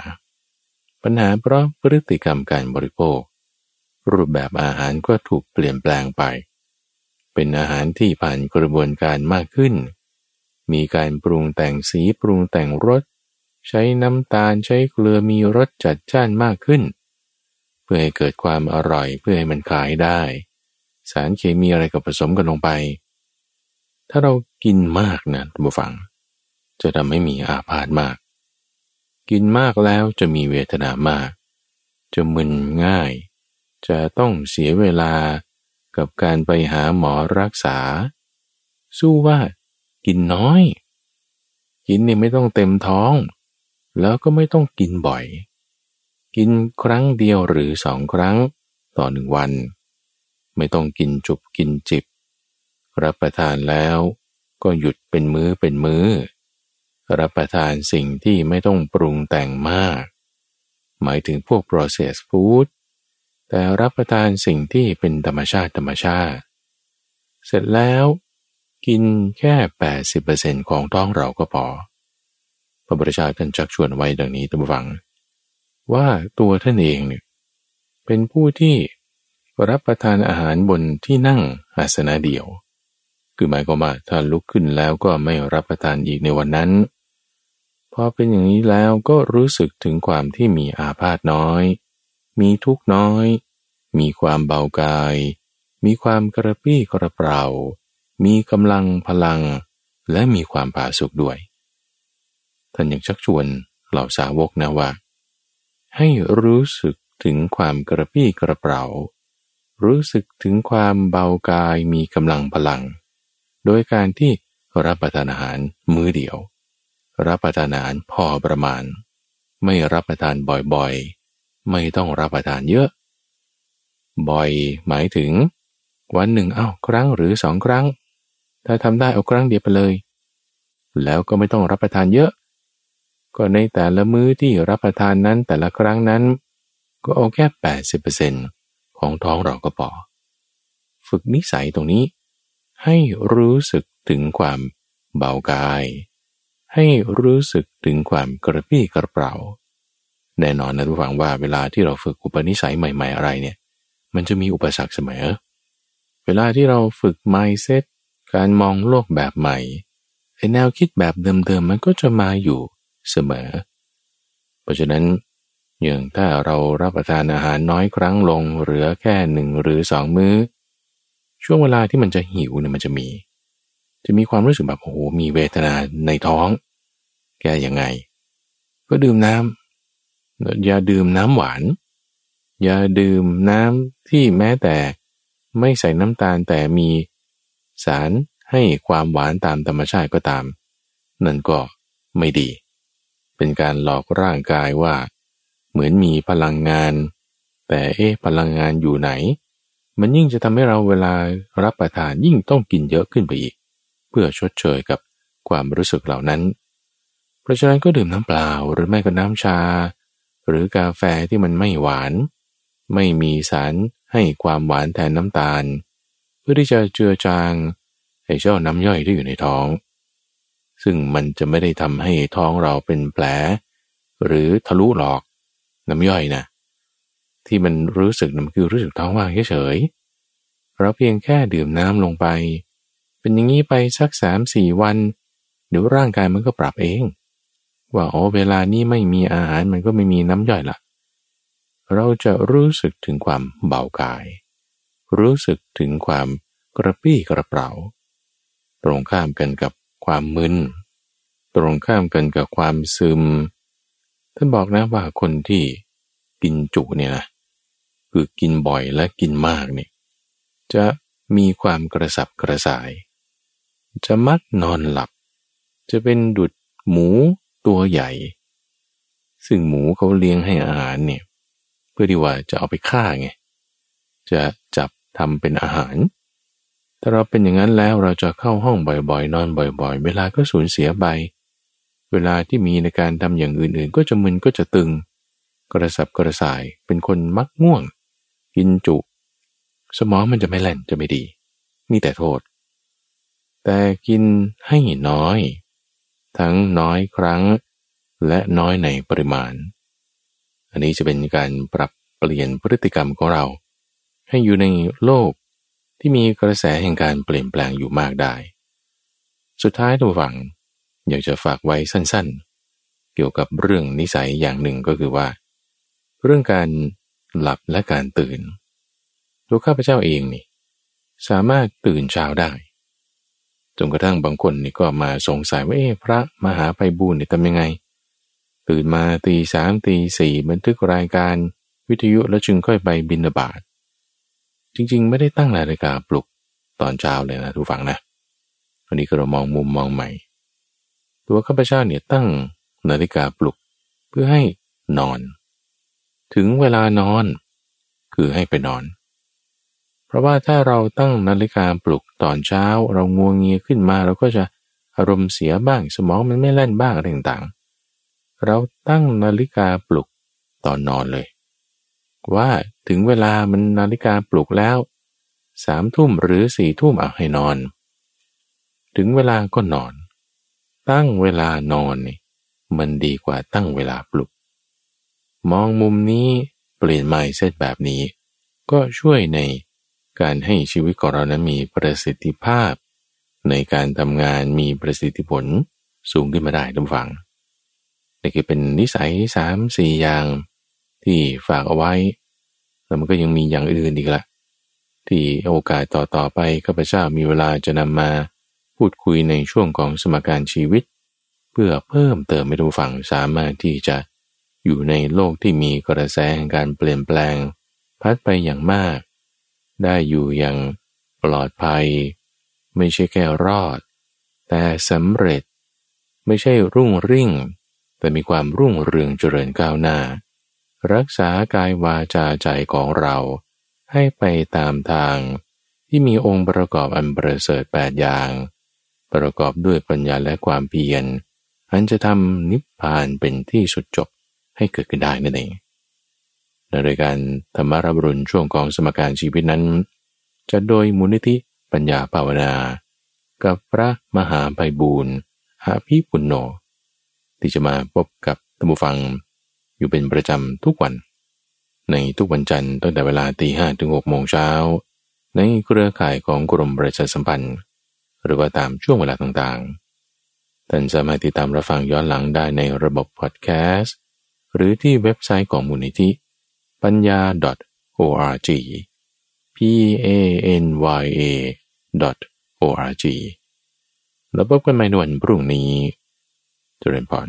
ปัญหาเพราะพฤติกรรมการบริโภค รูปแบบอาหารก็ถูกเปลี่ยนแปลงไป เป็นอาหารที่ผ่านกระบวนการมากขึ้น มีการปรุงแต่งสีปรุงแต่งรส ใช้น้ำตาลใช้เกลือมีรสจัดจ้านมากขึ้น เพื่อให้เกิดความอร่อยเพื่อให้มันขายได้ สารเคมีอะไรก็ผสมกันลงไป ถ้าเรากินมากนะท่านผู้ฟัง จะทำให้มีอาพาธมาก กินมากแล้วจะมีเวทนามาก จะมึนง่าย จะต้องเสียเวลากับการไปหาหมอรักษา สู้ว่ากินน้อย กินนี่ไม่ต้องเต็มท้อง แล้วก็ไม่ต้องกินบ่อย กินครั้งเดียวหรือสองครั้งต่อหนึ่งวัน ไม่ต้องกินจุบกินจิบ รับประทานแล้วก็หยุดเป็นมื้อเป็นมือ้อ รับประทานสิ่งที่ไม่ต้องปรุงแต่งมาก หมายถึงพวก processed food แต่รับประทานสิ่งที่เป็นธรรมชาติธรรมชาติ เสร็จแล้วกินแค่ 80%ของท้องเราก็พอ พระบรชาท่านจักชวนไว้ดังนี้ตั้งฟัง ว่าตัวท่านเองเนี่ยเป็นผู้ที่รับประทานอาหารบนที่นั่งอาสนะเดียว คือหมายความว่าถ้าลุกขึ้นแล้วก็ไม่รับประทานอีกในวันนั้น พอเป็นอย่างนี้แล้วก็รู้สึกถึงความที่มีอาพาธน้อย มีทุกน้อย มีความเบากาย มีความกระปี้กระเปร่า มีกำลังพลัง และมีความผาสุกด้วย ท่านยังชักชวนเหล่าสาวกนะว่า ให้รู้สึกถึงความกระปี้กระเปร่า รู้สึกถึงความเบากายมีกำลังพลัง โดยการที่รับประทานอาหารมื้อเดียว รับประทานอาหารพอประมาณ ไม่รับประทานบ่อยๆ ไม่ต้องรับประทานเยอะ บ่อยหมายถึง วันหนึ่งเอา้าครั้งหรือสองครั้ง ถ้าทำได้เอาครั้งเดียวไปเลย แล้วก็ไม่ต้องรับประทานเยอะ ก็ในแต่ละมื้อที่รับประทานนั้นแต่ละครั้งนั้น ก็เอาแค่แปดสิบเปอร์เซ็นของท้องเราก็พอฝึกนิสัยตรงนี้ ให้รู้สึกถึงความเบากาย ให้รู้สึกถึงความกระปี้กระเป๋า แน่นอนนะทุกฝังว่าเวลาที่เราฝึกอุปนิสัยใหม่ ๆ อะไรเนี่ย มันจะมีอุปสรรคเสมอ เวลาที่เราฝึก mindset การมองโลกแบบใหม่ไอแนวคิดแบบเดิมๆมันก็จะมาอยู่เสมอ เพราะฉะนั้นอย่างถ้าเรารับประทานอาหารน้อยครั้งลงเหลือแค่หนึ่งหรือสองมื้อ ช่วงเวลาที่มันจะหิวเนี่ยมันจะมี จะมีความรู้สึกแบบโอ้โหมีเวทนาในท้อง แกยังไง ก็ดื่มน้ำ อย่าดื่มน้ำหวาน อย่าดื่มน้ำที่แม้แต่ไม่ใส่น้ำตาลแต่มีสารให้ความหวานตามธรรมชาติก็ตาม นั่นก็ไม่ดี เป็นการหลอกร่างกายว่า เหมือนมีพลังงาน แต่เอ๊ะพลังงานอยู่ไหน มันยิ่งจะทำให้เราเวลารับประทานยิ่งต้องกินเยอะขึ้นไปอีก เพื่อชดเชยกับความรู้สึกเหล่านั้น เพราะฉะนั้นก็ดื่มน้ำเปล่าหรือไม่ก็น้ำชา หรือกาแฟที่มันไม่หวาน ไม่มีสารให้ความหวานแทนน้ำตาล เพื่อที่จะเจือจางไอ้เจ้าน้ำย่อยที่อยู่ในท้อง ซึ่งมันจะไม่ได้ทำให้ท้องเราเป็นแผล หรือทะลุหลอกน้ำย่อยนะที่มันรู้สึกนั่นคือรู้สึกท้องว่างเฉยๆเราเพียงแค่ดื่มน้ำลงไป เป็นอย่างนี้ไปสักสามสี่วันเดี๋ยวร่างกายมันก็ปรับเอง ว่าอ๋อเวลานี้ไม่มีอาหารมันก็ไม่มีน้ำย่อยละเราจะรู้สึกถึงความเบากาย รู้สึกถึงความกระปี้กระเป๋า ตรงข้ามกันกับความมึน ตรงข้ามกันกับความซึม ท่านบอกนะว่าคนที่กินจุเนี่ยนะคือกินบ่อยและกินมากเนี่ยจะมีความกระสับกระส่าย จะมักนอนหลับ จะเป็นดุดหมู ตัวใหญ่ ซึ่งหมูเขาเลี้ยงให้อาหารเนี่ย เพื่อที่ว่าจะเอาไปฆ่าไง จะจับทำเป็นอาหาร ถ้าเราเป็นอย่างนั้นแล้วเราจะเข้าห้องบ่อยๆ นอนบ่อยๆ เวลาก็สูญเสียไป เวลาที่มีในการทำอย่างอื่นๆ ก็จะมึนก็จะตึง กระสับกระส่าย เป็นคนมักง่วง กินจุ สมองมันจะไม่แล่นจะไม่ดี มีแต่โทษ แต่กินให้น้อย ทั้งน้อยครั้งและน้อยในปริมาณ อันนี้จะเป็นการปรับเปลี่ยนพฤติกรรมของเรา ให้อยู่ในโลกที่มีกระแสแห่งการเปลี่ยนแปลงอยู่มากได้ สุดท้ายตัวฝังอยากจะฝากไว้สั้นๆ เกี่ยวกับเรื่องนิสัยอย่างหนึ่งก็คือว่า เรื่องการหลับและการตื่นตัวข้าพเจ้าเองนี่สามารถตื่นเช้าได้ จนกระทั่งบางคนนี่ก็มาสงสัยว่าเอ๊ะพระมหาไปบูรนี่ทำยังไง ตื่นมาตีสามตีสี่บันทึกรายการวิทยุแล้วจึงค่อยไปบินาบาตจริงๆ ไม่ได้ตั้งนาฬิกาปลุกตอนเช้าเลยนะทุกฝังนะอันนี้ก็เรามองมุมมองใหม่ ตัวข้าพเจ้าเนี่ยตั้งนาฬิกาปลุกเพื่อให้นอน ถึงเวลานอน คือให้ไปนอน ราะว่าถ้าเราตั้งนาฬิกาปลุกตอนเช้า เรางวงเงียขึ้นมาเราก็จะอารมณ์เสียบ้างสมองมันไม่แล่นบ้างอะไรต่างๆ เราตั้งนาฬิกาปลุกตอนนอนเลย ว่าถึงเวลามันนาฬิกาปลุกแล้วสามทุ่มหรือสี่ทุ่มเอาให้นอน ถึงเวลาก็นอน ตั้งเวลานอนนี่มันดีกว่าตั้งเวลาปลุก มองมุมนี้เปลี่ยนไมเซตแบบนี้ ก็ช่วยใน การให้ชีวิตของเรานั้นมีประสิทธิภาพ ในการทำงานมีประสิทธิผลสูงขึ้นมาได้ทุกฝังนี่คือเป็นนิสัยสามสี่อย่างที่ฝากเอาไว้ แล้วมันก็ยังมีอย่างอื่นอีกละที่โอกาสต่อต่อไปข้าพเจ้ามีเวลาจะนำมาพูดคุยในช่วงของสมการชีวิต เพื่อเพิ่มเติมให้ทุกฝั่งสามารถที่จะอยู่ในโลกที่มีกระแสแห่งการเปลี่ยนแปลง พัดไปอย่างมาก ได้อยู่อย่างปลอดภัย ไม่ใช่แค่รอด แต่สำเร็จ ไม่ใช่รุ่งริ่ง แต่มีความรุ่งเรืองเจริญก้าวหน้า รักษากายวาจาใจของเราให้ไปตามทางที่มีองค์ประกอบอันประเสริฐแปดอย่าง ประกอบด้วยปัญญาและความเพียรอันจะทำนิพพานเป็นที่สุดจบให้เกิดขึ้นได้นั่นเอง ในรายการธรรมรับรุนช่วงของสมการชีวิตนั้น จะโดยมูลนิธิปัญญาภาวนา กับพระมหาไพบูรณ์อาภิปุณโญที่จะมาพบกับท่านผู้ฟัง อยู่เป็นประจำทุกวัน ในทุกวันจันทร์ตั้งแต่เวลาตีห้ถึงหกโมงเช้า ในเครือข่ายของกรมประชาสัมพันธ์ หรือว่าตามช่วงเวลาต่างๆ ท่านสามารถติดตามรับฟังย้อนหลังได้ในระบบพอดแคสต์ หรือที่เว็บไซต์ของมูลนิธิ ปัญญา .org p a n y a .org แล้วพบกันใหม่ในวันพรุ่งนี้เจริญพร